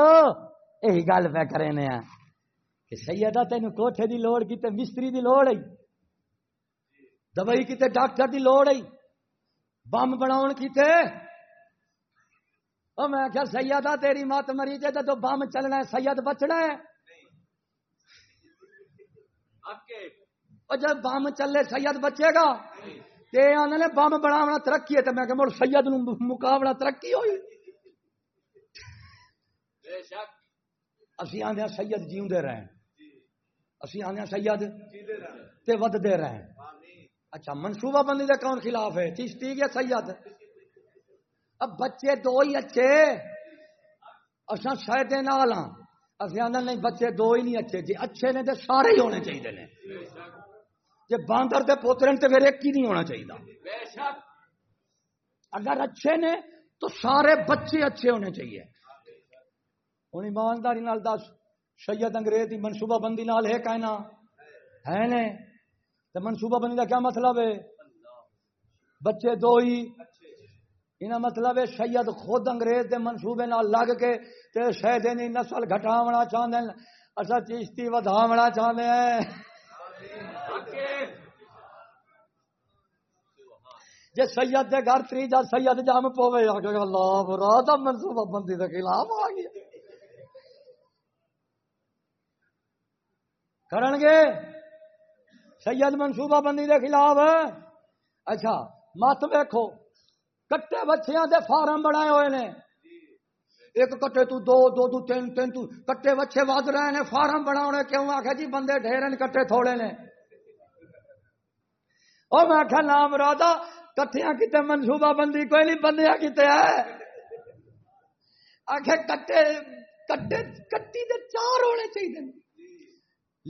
یہی گل پہ کرے کہ سیدہ تین کوٹھے دی لوڑ کی تے مستری دی لوڑ ہے دوائی کی تے ڈاکٹر دی لوڑ ہے بم بناؤ کی تے او میں کیا سیدہ تیری مات مری جے تو بم چلنا ہے سید بچنا ہے۔ جب بم چلے سید بچے گا۔ تے آنے نے بم بناونا ترقی ہے تو میں کہ مڑ سید نو مقابلہ ترقی ہوئی اسی آدھے سید جیوندے رہے۔ اسی آدھے سید تے ود دے رہے اچھا منصوبہ بندی دے کون خلاف ہے؟ چشتی یا سید۔ اب بچے دو ہی اچھے۔ اصا شاید نال ہاں۔ اسی آدھے نہیں، بچے دو ہی نہیں اچھے۔ جی اچھے نے تو سارے ہی ہونے چاہیے نے۔ جی باندر دے پوترے تو پھر ایک ہی نہیں ہونا چاہیے اگر اچھے نے تو سارے بچے اچھے ہونے چاہیے۔ ہوں ایمانداری نال دس، سید انگریز کی منصوبہ بندی نال ہے کہنا ہے نے؟ تو منصوبہ بندی کا کیا مطلب ہے؟ بچے دو ہی یہ مطلب ہے سید خود انگریز دے منصوبے نال لگ کے تے شہدے نی نسل گھٹاونا چاہتے ہیں۔ اصا چیشتی وداونا چاہتے ہیں۔ جی سید دے گھر تریجا سید جام پوے، آ کے اللہ برا منصوبہ بندی کے خلاف آ گیا۔ کرن گے؟ سید منصوبہ بندی دے خلاف۔ اچھا مت ویکو کٹے بچیاں دے فارم بنائے ہوئے نے۔ ایک کٹے تو دو دو تو تین تین تو کٹے بچے ود رہے نے، فارم بنا کیوں؟ آخ جی بندے ڈھیرن کٹے تھوڑے نے۔ او میں آخیا نام رادا کٹیا کتنے منصوبہ بندی کوئی نہیں بندیا کتنے ہے۔ آخ کٹے کٹے، کٹی دے چار ہونے چاہیے۔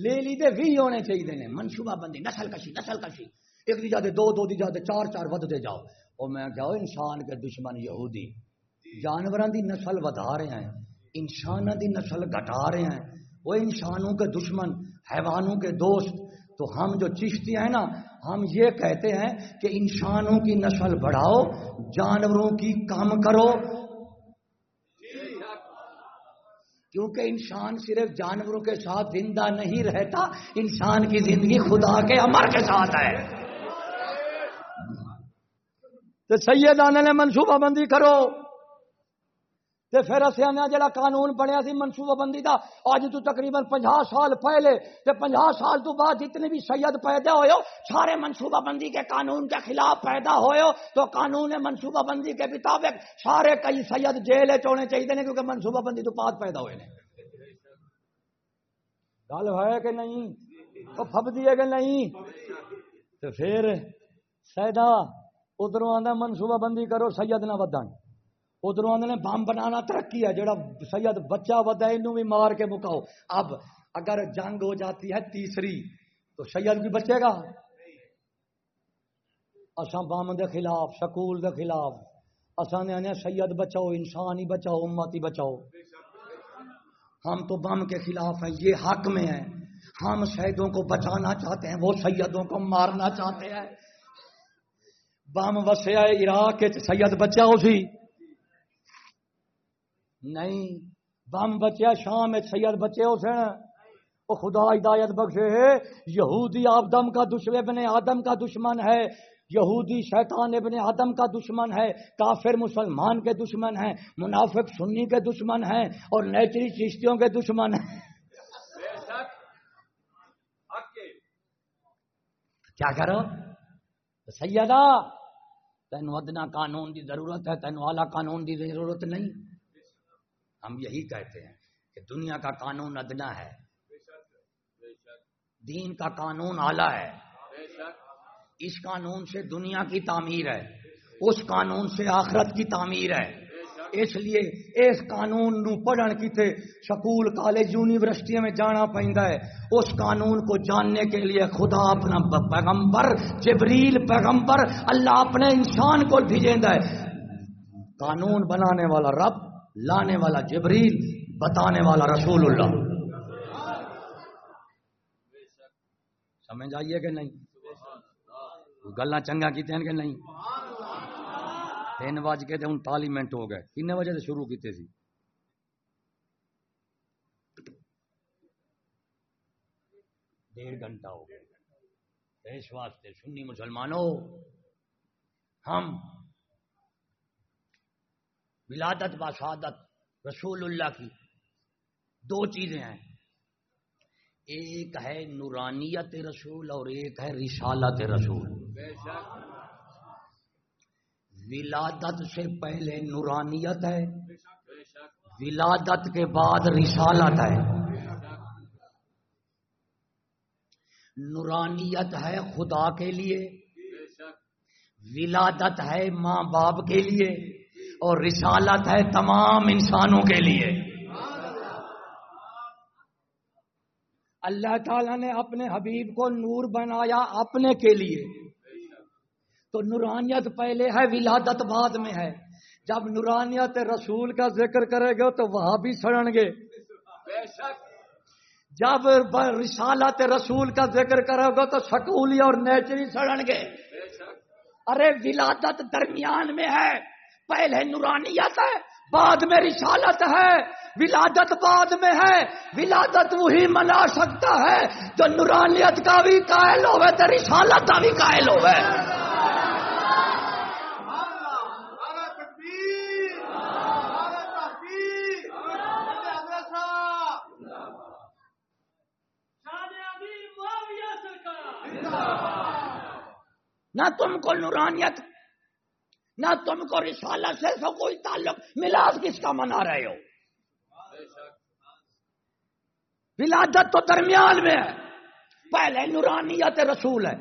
لے لی دے بھی ہونے چاہیے منصوبہ بندی، نسل کشی نسل کشی۔ ایک دی جاتے دو دو دی جاتے چار چار ود دے جاؤ۔ اور میں کیا انسان کے دشمن یہودی۔ جانوروں دی نسل ودا رہے ہیں۔ انسان دی نسل گھٹا رہے ہیں۔ وہ انسانوں کے دشمن حیوانوں کے دوست۔ تو ہم جو چشتی ہیں نا ہم یہ کہتے ہیں کہ انسانوں کی نسل بڑھاؤ جانوروں کی کم کرو۔ کیونکہ انسان صرف جانوروں کے ساتھ زندہ نہیں رہتا انسان کی زندگی خدا کے امر کے ساتھ ہے۔ تو سید آنے نے منصوبہ بندی کرو۔ تے پھر اصل جڑا قانون بنیا سی منصوبہ بندی دا اج تو تقریباً پنجا سال پہلے تے پنجا سال تو بعد جتنے بھی سید پیدا ہوئے ہو سارے منصوبہ بندی کے قانون کے خلاف پیدا ہوئے۔ ہو تو قانون منصوبہ بندی کے مطابق سارے کئی سید جیل چونے چاہیے نے، کیونکہ منصوبہ بندی تو بعد پیدا ہوئے نے۔ گل ہے کہ نہیں؟ وہ فب دیے کہ نہیں؟ تو پھر سیدا ادھر آدھا منصوبہ بندی کرو سید نہ ودن ادھر آدھے بم بنانا ترقی ہے، جڑا سید بچہ ودا یہ بھی مار کے مکاؤ۔ اب اگر جنگ ہو جاتی ہے تیسری، تو سید بھی بچے گا۔ اصا بم دے خلاف، سکول دے خلاف۔ اصا نے سید بچاؤ، انسان ہی بچاؤ، امت ہی بچاؤ۔ ہم تو بم کے خلاف ہیں، یہ حق میں ہیں۔ ہم شہیدوں کو بچانا چاہتے ہیں، وہ سیدوں کو مارنا چاہتے ہیں۔ بم وسیا عراق سید بچاؤ سی۔ نہیں، بم بچیا شام سید بچے ہو سن۔ وہ خدا ہدایت بخشے ہے۔ یہودی آدم کا دشمن بنے آدم کا دشمن ہے۔ یہودی شیطان ابن آدم کا دشمن ہے۔ کافر مسلمان کے دشمن ہیں۔ منافق سنی کے دشمن ہیں۔ اور نیچری چشتیوں کے دشمن ہیں۔ کیا کرو؟ سیدہ۔ تین ادنا قانون کی ضرورت ہے تین والا قانون کی ضرورت نہیں۔ ہم یہی کہتے ہیں کہ دنیا کا قانون ادنا ہے۔ دین کا قانون اعلی ہے۔ اس قانون سے دنیا کی تعمیر ہے۔ اس قانون سے آخرت کی تعمیر ہے۔ اس لیے اس قانون نو پڑھن کی سکول کالج یونیورسٹی میں جانا پہنتا ہے۔ اس قانون کو جاننے کے لیے خدا اپنا پیغمبر، جبریل پیغمبر اللہ اپنے انسان کو بھیجتا ہے۔ قانون بنانے والا رب، لانے والا جبریل، بتانے والا رسول اللہ۔ سمجھ آئیے کہ نہیں؟ گلا چنگا کی کہ نہیں؟ تین بج کے انتالی منٹ ہو گئے۔ کن بجے سے شروع کیتے سی؟ ڈیڑھ گھنٹہ ہو گیا۔ اس واسطے سنی مسلمانوں ہم ولادت باسعادت رسول اللہ کی دو چیزیں ہیں۔ ایک ہے نورانیت رسول اور ایک ہے رسالت رسول۔ ولادت سے پہلے نورانیت ہے۔ ولادت کے بعد رسالت ہے۔ نورانیت ہے خدا کے لیے۔ ولادت ہے ماں باپ کے لیے۔ اور رسالت ہے تمام انسانوں کے لیے۔ اللہ تعالیٰ نے اپنے حبیب کو نور بنایا اپنے کے لیے۔ تو نورانیت پہلے ہے ولادت بعد میں ہے۔ جب نورانیت رسول کا ذکر کرے گا تو وہاں بھی سڑیں گے جب رسالت رسول کا ذکر کرے گا تو سکولی اور نیچری سڑیں گے۔ ارے ولادت درمیان میں ہے۔ پہلے نورانیت ہے بعد میں رسالت ہے۔ ولادت بعد میں ہے۔ ولادت وہی منا سکتا ہے جو نورانیت کا بھی قائل ہوئے تو رسالت کا بھی قائل ہوئے۔ نہ تم کو نورانیت، نہ تم کو رسالت سے سو کوئی تعلق ملاز کس کا منا رہے ہو؟ ولادت تو درمیان میں ہے۔ پہلے نورانیت رسول ہے،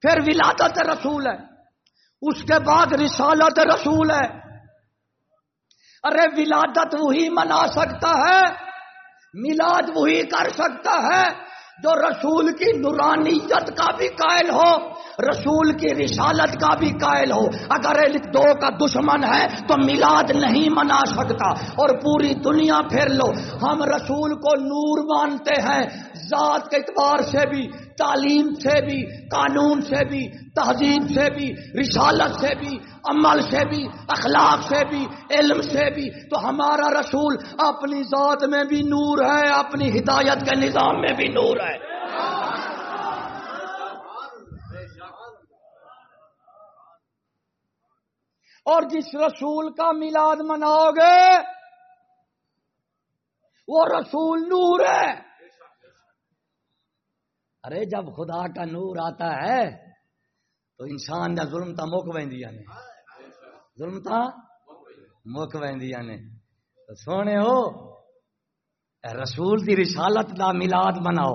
پھر ولادت رسول ہے، اس کے بعد رسالت رسول ہے۔ ارے ولادت وہی منا سکتا ہے میلاد وہی کر سکتا ہے۔ جو رسول کی نورانیت کا بھی قائل ہو، رسول کی رسالت کا بھی قائل ہو۔ اگر دو کا دشمن ہے تو میلاد نہیں منا سکتا۔ اور پوری دنیا پھیر لو۔ ہم رسول کو نور مانتے ہیں، ذات کے اعتبار سے بھی تعلیم سے بھی، قانون سے بھی، تہذیب سے بھی، رسالت سے بھی، عمل سے بھی، اخلاق سے بھی، علم سے بھی۔ تو ہمارا رسول اپنی ذات میں بھی نور ہے، اپنی ہدایت کے نظام میں بھی نور ہے۔ اور جس رسول کا میلاد مناؤ گے، وہ رسول نور ہے۔ ارے جب خدا کا نور آتا ہے تو انسان کا ظلم تھا موک وہدیا نے۔ ظلم تھا موک وہدیا نے۔ تو سونے ہو رسول کی رسالت کا میلاد مناؤ۔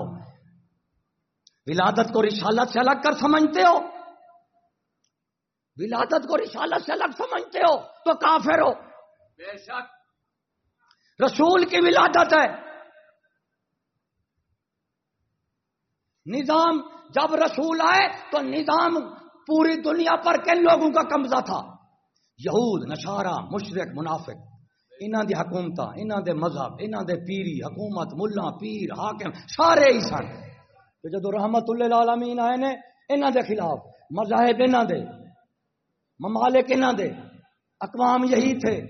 ولادت کو رسالت سے الگ کر سمجھتے ہو۔ ولادت کو رسالت سے الگ سمجھتے ہو تو کافر ہو۔ بے شک۔ رسول کی ولادت ہے۔ نظام جب رسول آئے تو نظام پوری دنیا پر کن لوگوں کا قبضہ تھا۔ یہود نشارہ مشرق، منافق انہوں دی حکومت انہوں دے مذہب انہوں دے پیری، حکومت، ملا، پیر، حاکم، سارے ہی سن۔ جدو رحمت اللہ عالمین آئے نے انہوں دے خلاف، مذاہب انہوں دے، ممالک نہ دے، اقوام یہی تھے،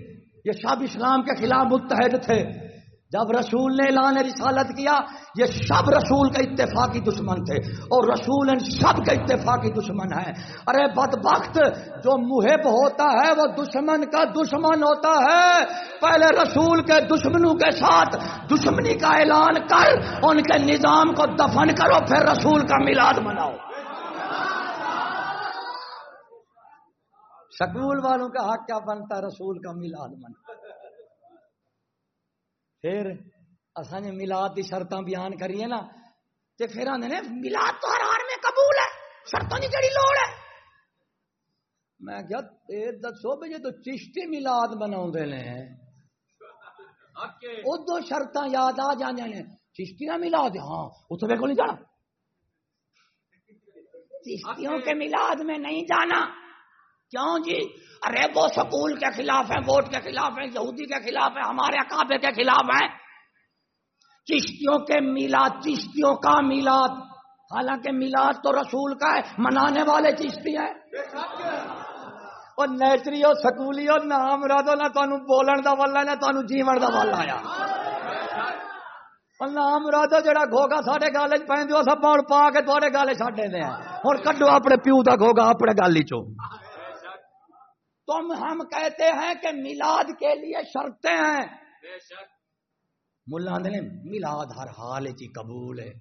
یہ شاب اسلام کے خلاف متحد تھے۔ جب رسول نے اعلان رسالت کیا، یہ سب رسول کا اتفاقی دشمن تھے اور رسول ان سب کے اتفاقی دشمن ہیں۔ ارے بد وقت جو محب ہوتا ہے، وہ دشمن کا دشمن ہوتا ہے۔ پہلے رسول کے دشمنوں کے ساتھ دشمنی کا اعلان کر، ان کے نظام کو دفن کرو، پھر رسول کا میلاد مناؤ۔ سکول والوں کا حق کیا بنتا ہے؟ رسول کا میلاد منا پھر اصل نے ملاد کی شرط بیان کریے نا تو پھر آدھے نے ملاد تو ہر ہار میں قبول ہے شرطوں کی کہڑی لوڑ ہے میں کیا دسو بھائی تو چشتی ملاد بنا ادو شرط یاد آ جانے نے چشتی نہ ملاد ہاں اتنے میرے کو نہیں جانا چشتیوں کے ملاد میں نہیں جانا کیوں جی؟ ارے وہ سکول کے خلاف ہیں، ووٹ کے خلاف ہیں، یہودی کے خلاف ہیں، ہمارے اکابے کے خلاف ہیں۔ چشتیوں کے میلاد، چشتیوں کا میلاد۔ حالانکہ میلاد تو رسول کا ہے، منانے والے چشتی ہیں۔ اور نیچری اور سکولی اور نام رادو نہ تمہیں بولن کا بل ہے نہ تمہیں جیون کا بل آیا۔ نام مرادو جڑا گوگا سارے گالے پہ سب پا کے تھوڑے گالے چڈے دے ہوں کڈو اپنے پیو کا گوگا اپنے گالی چو تم ہم کہتے ہیں کہ میلاد کے لیے شرطیں ہیں۔ ملا نے میلاد ہر حال چی قبول ہے۔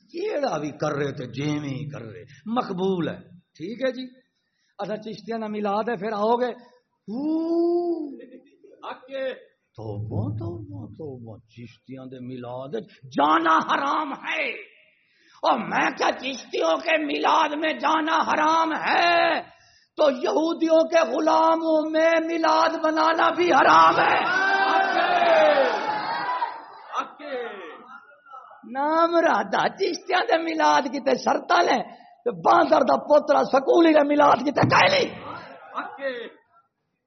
جیڑا بھی کر رہے تھے جیویں کر رہے۔ مقبول ہے۔ ٹھیک ہے جی۔ اچھا چشتیاں نہ ملاد ہے پھر آؤ گے۔ تو تو چشتیاں دے ملاد جانا حرام ہے۔ اور میں کیا چشتیوں کے ملاد میں جانا حرام ہے؟ تو یہودیوں کے غلاموں میں میلاد بنانا بھی حرام ہے۔ نام رادا چیشتیاں دے ملاد کیتے تے نے باندر دا پوترا سکولی دے ملاد کی کہلی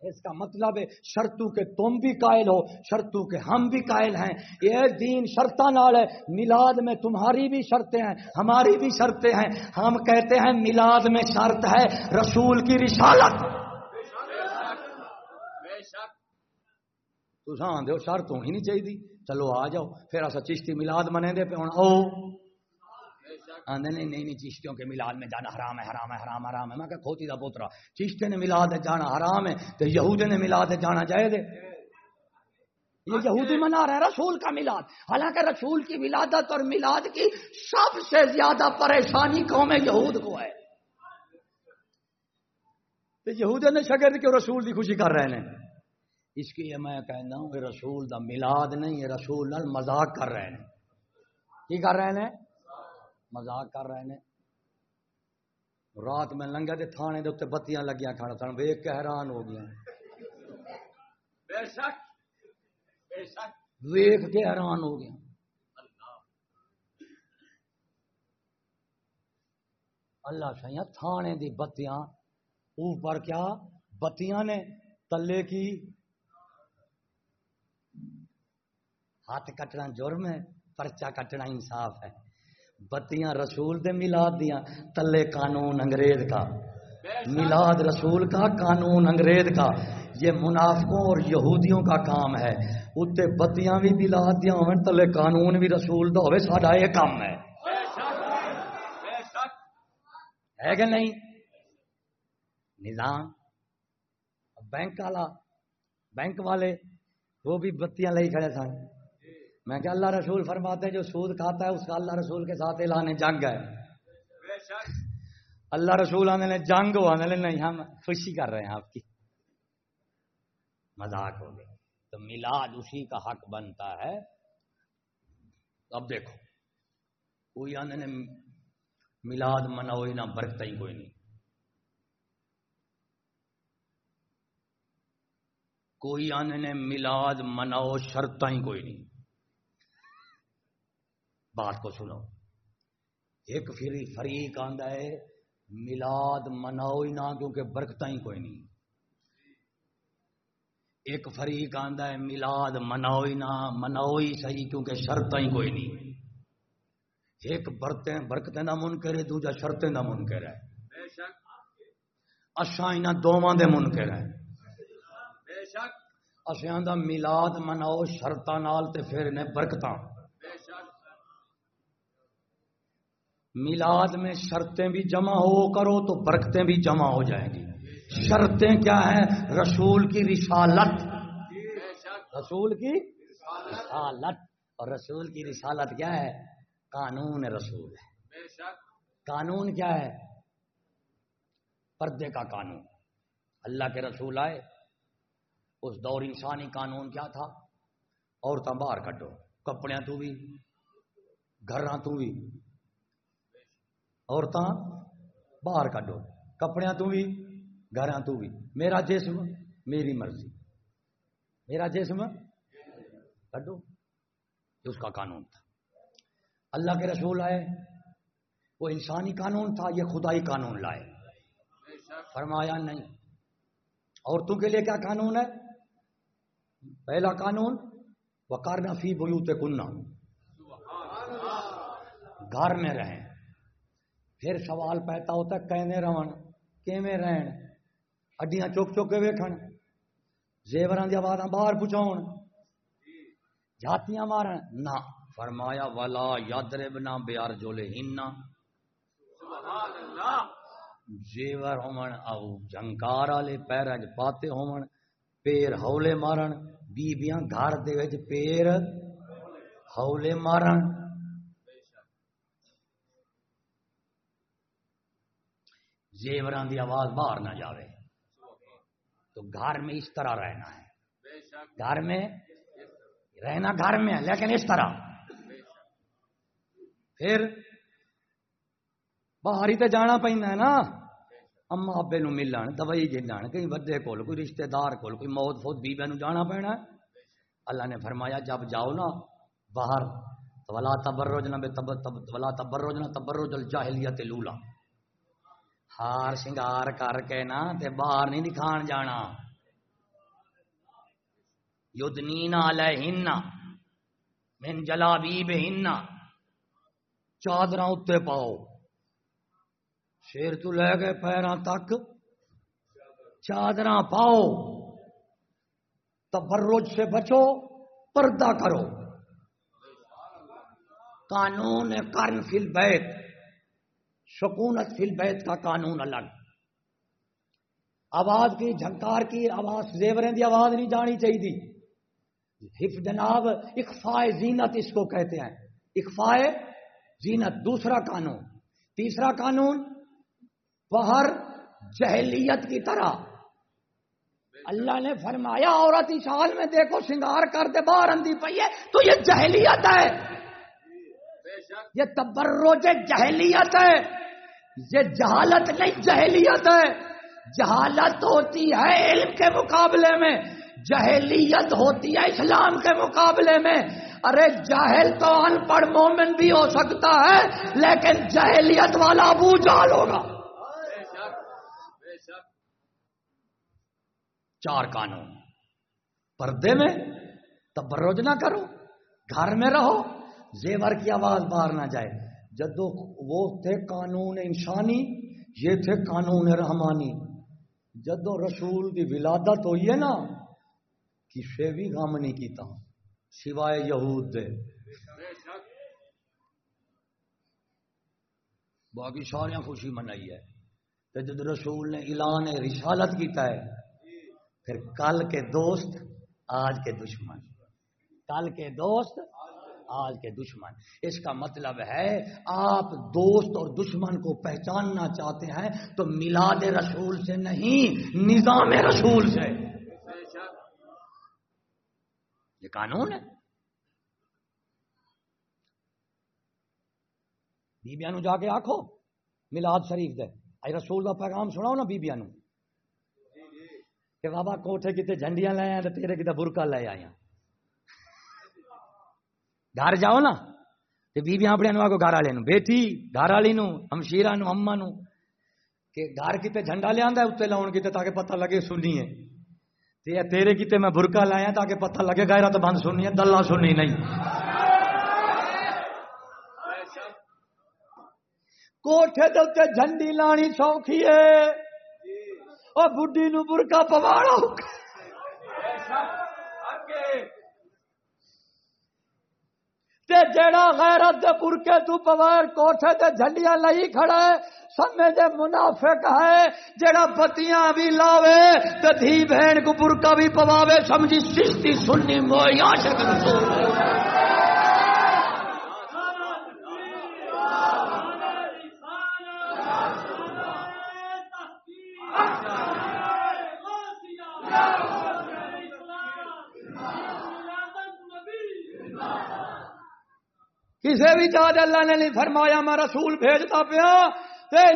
اس کا مطلب ہے شرطوں کے تم بھی قائل ہو، شرطوں کے ہم بھی قائل ہیں۔ یہ دین شرطہ نال ہے۔ میلاد میں تمہاری بھی شرطیں ہیں، ہماری بھی شرطیں ہیں۔ ہم کہتے ہیں میلاد میں شرط ہے رسول کی رسالت۔ تو دو شرط ہونی نہیں چاہیے چلو آ جاؤ، پھر ایسا چشتی میلاد منے دے پہ ہوں او آدھے نہیں نہیں چشتیوں کے ملاد میں جانا حرام ہے حرام ہے، حرام حرام ہے۔ میں کہ کھوتی دا پوترا، چشتے نے ملاد جانا حرام ہے تو یہودی نے ملاد جانا جائے دے یہ یہودی منا رہے رسول کا ملاد حالانکہ رسول کی ملادت اور ملاد کی سب سے زیادہ پریشانی قوم یہود کو ہے۔ تو یہود نے شگر کیوں رسول کی خوشی کر رہے ہیں؟ اس کی یہ میں کہنا ہوں کہ رسول دا ملاد نہیں یہ رسول مذاق کر رہے ہیں۔ کی کر رہے ہیں؟ مزاق کر رہے ہیں رات میں لنگا دے تھانے دے اتنے بتیاں لگیا کھانا سن ویک کے حیران ہو گیا ویک کے حیران ہو گیا اللہ سیا تھانے دی بتیاں۔ اوپر کیا بتیاں نے؟ تلے کی۔ ہاتھ کٹنا جرم ہے پرچا کٹنا انصاف ہے۔ بتیاں رسول دے میلاد دیا تلے قانون انگریز کا۔ میلاد رسول کا، قانون انگریز کا۔ یہ منافقوں اور یہودیوں کا کام ہے۔ اتنے بتیاں بھی میلاد دیا ہوئے تلے قانون بھی رسول دا ہوئے، ساڈا یہ کام ہے۔ ہے کہ نہیں؟ نظام۔ بینک والا، بینک والے وہ بھی بتیاں لے کھڑے سن۔ میں کہ اللہ رسول فرماتے ہیں، جو سود کھاتا ہے، اس کا اللہ رسول کے ساتھ اعلان جنگ ہے۔ اللہ رسول آنے لے، جنگ آنے لے، نہیں، ہم خوشی کر رہے ہیں آپ کی۔ مذاق ہو گیا۔ تو میلاد اسی کا حق بنتا ہے۔ اب دیکھو، کوئی آنے نے میلاد مناؤ نہ برکتا ہی کوئی نہیں۔ کوئی آنے نے میلاد مناؤ شرط ہی کوئی نہیں۔ بات کو سنو۔ ایک پھر فریق آندا ہے ملاد مناؤ ہی نہ کیونکہ برکت ہی کوئی نہیں۔ ایک فریق آندا ہے ملاد مناؤ ہی نہ مناؤ ہی صحیح کیونکہ شرط ہی کوئی نہیں۔ ایک برتیں برکتیں دا منکر ہے دوجا شرطیں دا منکر ہے۔ اشا ان دونوں دے منکر ہے اسیاں دا میلاد مناؤ شرطاں نال تے پھر نے برکتاں۔ میلاد میں شرطیں بھی جمع ہو کرو تو برکتیں بھی جمع ہو جائیں گی۔ شرطیں کیا ہیں؟ رسول کی رسالت۔ رسول کی رسالت۔ اور رسول کی رسالت کیا ہے؟ قانون رسول ہے۔ قانون کیا ہے؟ پردے کا قانون۔ اللہ کے رسول آئے۔ اس دور انسانی قانون کیا تھا؟ عورتیں باہر کٹو کپڑے تو بھی گھر تو بھی۔ عورتیں باہر کڈو کپڑے تو بھی گھر تو بھی میرا جسم میری مرضی میرا جسم کڈو اس کا قانون تھا اللہ کے رسول آئے وہ انسانی قانون تھا یہ خدائی قانون لائے فرمایا نہیں عورتوں کے لیے کیا قانون ہے پہلا قانون وکارنا فی بلوت کنہ گھر میں رہیں پھر سوال پیدا ہوتا کہنے رہن؟ کیویں رہن؟ اڈیاں چک چک کے ویکھن۔ زیوراں دی آوازاں باہر پہنچاؤن جاتیاں مارن۔ نہ فرمایا ولا یادربنا بیار جولے ہننا سبحان اللہ زیور ہومن او جنکار والے پیراں وچ پاتے ہومن پیر ہولے مارن۔ بیبیاں گھر دے وچ پیر ہولے مارن۔ زیوران دی آواز باہر نہ جاوے۔ تو گھر میں اس طرح رہنا ہے۔ گھر میں رہنا گھر میں ہے، لیکن اس طرح۔ پھر باہر ہی تو جانا پہنا ہے نا۔ اما ابے نو ملن، دوائی جلن کہیں ودے کول، کوئی رشتہ دار کول، کوئی موت فوت بیبے نو جانا پینا اللہ نے فرمایا، جب جاؤ نا باہر ولا تبرج نہ ولا تبرج نہ تبرج الجاہلیت لولا ہار سنگار کر کے نا تے باہر نہیں دکھان جانا یدنینا علیہن من جلابیب ہن چادر اتنے پاؤ شیر تو لے گئے پیروں تک چادر پاؤ تبرج سے بچو پردہ کرو قانون کرن فل بیت سکونت فل بیت کا قانون الگ۔ آواز کی جھنکار کی آواز، زیوریں دی آواز نہیں جانی چاہیے حف جناب اخفائے زینت اس کو کہتے ہیں۔ اخفائے زینت، دوسرا قانون۔ تیسرا قانون باہر جہلیت کی طرح۔ اللہ نے فرمایا، عورت اس حال میں دیکھو، سنگار کر دے، باہر اندھی پی ہے۔ تو یہ جہلیت ہے۔ یہ تبرج جہلیت ہے۔ یہ جہالت نہیں، جہلیت ہے۔ جہالت ہوتی ہے علم کے مقابلے میں۔ جہلیت ہوتی ہے اسلام کے مقابلے میں۔ ارے، جاہل تو ان پڑھ مومن بھی ہو سکتا ہے، لیکن جہلیت والا ابو جال ہوگا۔ چار قانون۔ پردے میں تبرج نہ کرو، گھر میں رہو، زیور کی آواز باہر نہ جائے۔ جدو وہ تھے قانون انسانی، یہ تھے قانون رحمانی۔ جدو رسول کی ولادت ہوئی ہے نا، کسے بھی غم نہیں کیتا۔ سوائے یہود دے۔ باقی سارے خوشی منائی ہے۔ جد رسول نے اعلان رسالت کیتا ہے، پھر کل کے دوست، آج کے دشمن۔ کل کے دوست آج کے دشمن۔ اس کا مطلب ہے آپ دوست اور دشمن کو پہچاننا چاہتے ہیں تو میلاد رسول سے نہیں، نظام رسول سے۔ یہ قانون ہے۔ بیبیا نو جا کے آخو ملاد شریف دے۔ اج رسول کا پیغام سناؤ نا بیبیا نو کہ بابا کوٹھے کتنے جھنڈیاں لے آئے تیرے کتنے برکا لے آیا گھر جاؤ نا تو بیبیاں اپنے آگو گھر والے بیٹی گھر والی نو ہمشیرا نو اما نو کہ گھر کتنے جھنڈا لیا اتنے لاؤ کتنے تاکہ پتہ لگے سنی ہے تیرے کتنے میں برکا لایا تاکہ پتہ لگے گا تو بند سننی ہے دلہ سننی نہیں کوٹھے دے جھنڈی لانی سوکھی ہے اور بڈی نو برکا پواڑا تے جیڑا غیرت دے برکے تو بغیر کوٹھے تے جھلیاں لئی کھڑا ہے، سمے دے منافق ہے، جیڑا بتیاں بھی لاوے تے دھی بہن کو برکا بھی پواوے، سمجھی سستی سنی موئی عاشق رسول۔ کسی بھی جاد اللہ نے نہیں فرمایا میں رسول بھیجتا پیا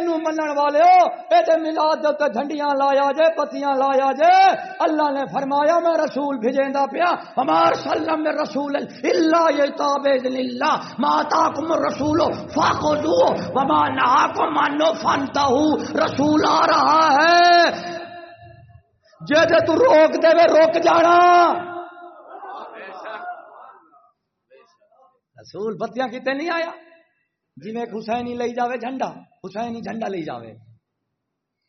منن والے ہو یہ ملاد جھنڈیاں لایا جے، پتیاں لایا جے، اللہ نے فرمایا میں رسول بھیجا پیا، ہمار سلم میں رسول اللہ یہ تابع اللہ ماتا کم رسول فاقو دو وما نہا کو مانو فانتا ہوں رسول آ رہا ہے۔ جے جے تو روک دے روک جانا۔ رسول بتیاں کتنے نہیں آیا؟ جی میں حسین لے جاوے جھنڈا حسین ہی جھنڈا لے جاوے۔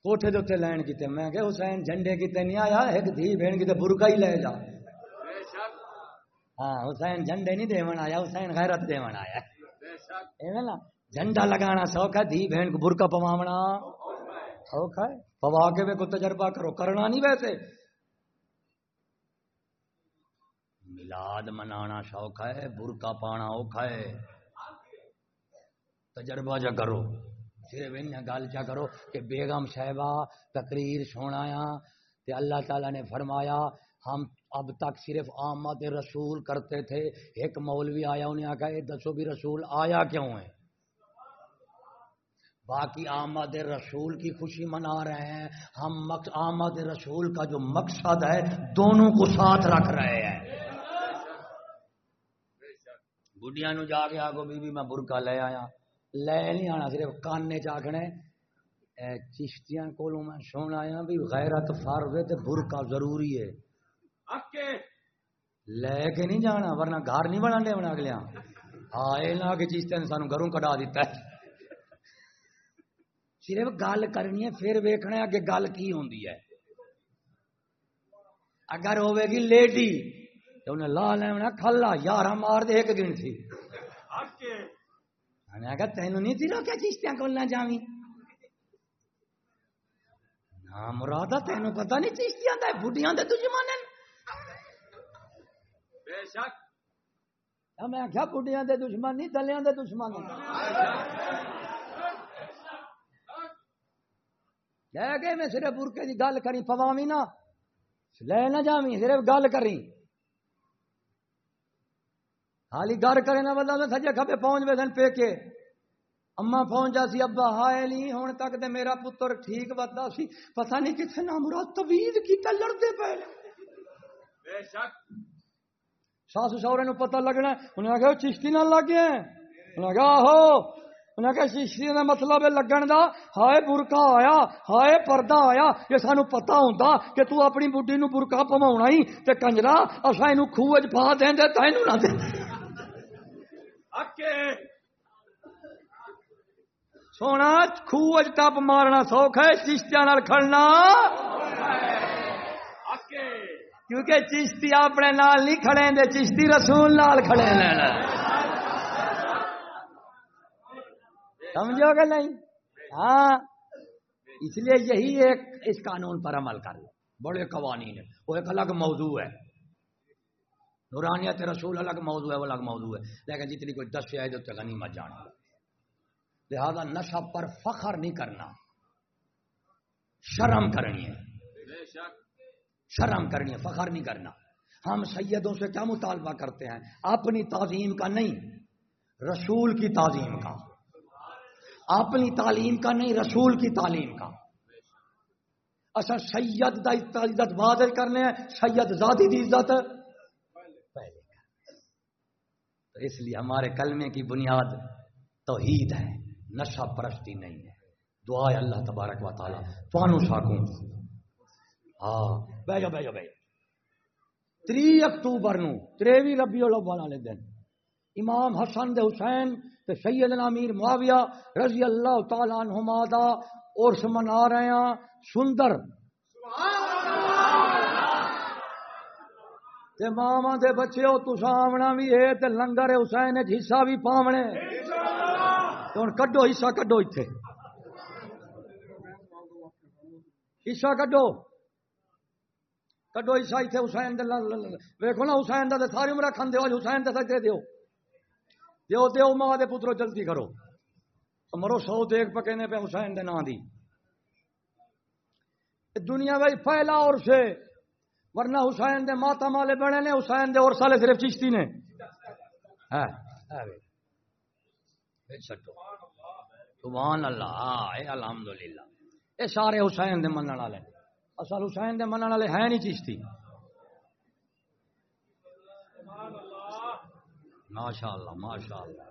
کوٹھے دے لین کیتے، میں کہ حسین، جھنڈے کتنے نہیں آیا؟ ایک دھی بہن کتے برکا ہی لے جا۔ ہاں حسین جھنڈے نہیں دیون آیا، حسین غیرت دیون آیا۔ ایویں نا، جھنڈا لگانا سوکھ ہے، دھی بہن کو برکا پواونا۔ سوکھ ہے؟ پوا کے کو تجربہ کرو، کرنا نہیں ویسے۔ ملاد منانا شوق ہے برکا پانا اوکھا ہے۔ تجربہ جا کرو۔ صرف ان گل چا کرو کہ بیگم صاحبہ تقریر سنایا تے اللہ تعالی نے فرمایا، ہم اب تک صرف آمد رسول کرتے تھے۔ ایک مولوی آیا، انہیں آکھا یہ دسو بھی رسول آیا کیوں ہے؟ باقی آمد رسول کی خوشی منا رہے ہیں۔ ہم آمد رسول کا جو مقصد ہے، دونوں کو ساتھ رکھ رہے ہیں۔ بڑھیا نو جا کے آگو بی بی میں برکا لے آیا لے نہیں آنا صرف کانے چاکنے چشتیاں کولوں میں سن آیا بھی غیرت فرض ہے تے برکا ضروری ہے لے کے نہیں جانا ورنہ گھر نہیں بنا لے بنا اگلے ہاں یہ نہ کہ چشتیاں نے سانو گھروں کٹا دیتا ہے صرف گل کرنی ہے پھر ویکھنا ہے کہ گل کی ہوندی ہے اگر ہوے گی لیڈی تو انہیں لا لینا کھلا یارہ مار دے ایک گن تھی۔ میں کہا تینوں نہیں تھی روکیا چیشتیاں کو نہ جاوی نا مرادا تینوں پتہ نہیں چیشتیاں دے بڑھیاں دے دشمن بے شک۔ میں آخیا بڑھیاں دے دشمن نہیں دلیاں دے دشمن لے گئے میں صرف برکے کی گل کری پوامی نا لے نہ جاوی صرف گل کری۔ حالی گھر کرے نہ بندہ سجے کھبے پہنچ وے سن پیکے۔ اما پہنچ جا سی ابا ہائے نہیں ہوں تک تے میرا پتر ٹھیک بتا سی۔ پتہ نہیں کتنے نام مراد توید کیتا لڑتے پے۔ بے شک۔ ساس سورے نو پتہ لگنا انہیں آخیا چشتی نہ لگ گئے انہیں آخیا ہو انہیں آخیا چشتی کا مطلب ہے لگن دا۔ ہائے برکا آیا ہائے پردہ آیا۔ یہ سانو پتا ہوں کہ تو اپنی بڈی نو برکا پوا ہی۔ تے کنجرا اصا خوہ چ پا دیں تینوں نہ دیں سونا خوہ ٹپ مارنا سوکھ ہے چشتیا کھڑنا۔ کیونکہ چشتی اپنے نال نہیں کھڑے دے، چشتی رسول نال کھڑے لینا سمجھو گے نہیں؟ ہاں۔ اس لیے یہی ایک اس قانون پر عمل کر لو۔ بڑے قوانین وہ ایک الگ موضوع ہے۔ نورانیت رسول الگ موضوع ہے، وہ الگ موضوع ہے۔ لیکن جتنی کوئی دس آئے تو غنی مت جانا۔ لہذا نشہ پر فخر نہیں کرنا۔ شرم کرنی ہے۔ شرم کرنی ہے، فخر نہیں کرنا۔ ہم سیدوں سے کیا مطالبہ کرتے ہیں؟ اپنی تعظیم کا نہیں، رسول کی تعظیم کا۔ اپنی تعلیم کا نہیں، رسول کی تعلیم کا۔ اچھا سید دا عزت بادل کرنے ہیں، سید زادی دی عزت۔ تو اس لیے ہمارے کلمے کی بنیاد توحید ہے، نشہ پرستی نہیں ہے۔ دعا ہے اللہ تبارک و تعالیٰ۔ فانو ساکوں ہاں۔ بہ جاؤ بہ جاؤ بہ جاؤ۔ تری اکتوبر نو تریوی ربیع الاول والے دن، امام حسن دے حسین تے سیدنا امیر معاویہ رضی اللہ تعالیٰ عنہما دا عرس منا رہے ہیں۔ سندر۔ سبحان تے ماما دے بچے ہو تسا آمنا بھی ہے تے لنگر حسین حصہ بھی پاونے۔ ہوں کڈو حصہ کڈو اتنے حصہ کڈو کڈو حصہ اتنے حسین ویکو نا حسین کا ساری عمر کھان دو حسین دے سجدے دیو۔ دیو دیو، ماں دے پترو، جلدی کرو۔ مرو سو دیکھ پکے نے پہ حسین دے نا دی۔ دنیا میں پھیلا اور سے۔ ورنہ حسین دے ماتا مالے بنے نے حسین دے اور سالے صرف چشتی نے۔ سبحان اللہ الحمدللہ۔ اے سارے حسین دے منن والے۔ اصل حسین دے منن والے ہیں نہیں چشتی۔ ماشاء اللہ ماشاء اللہ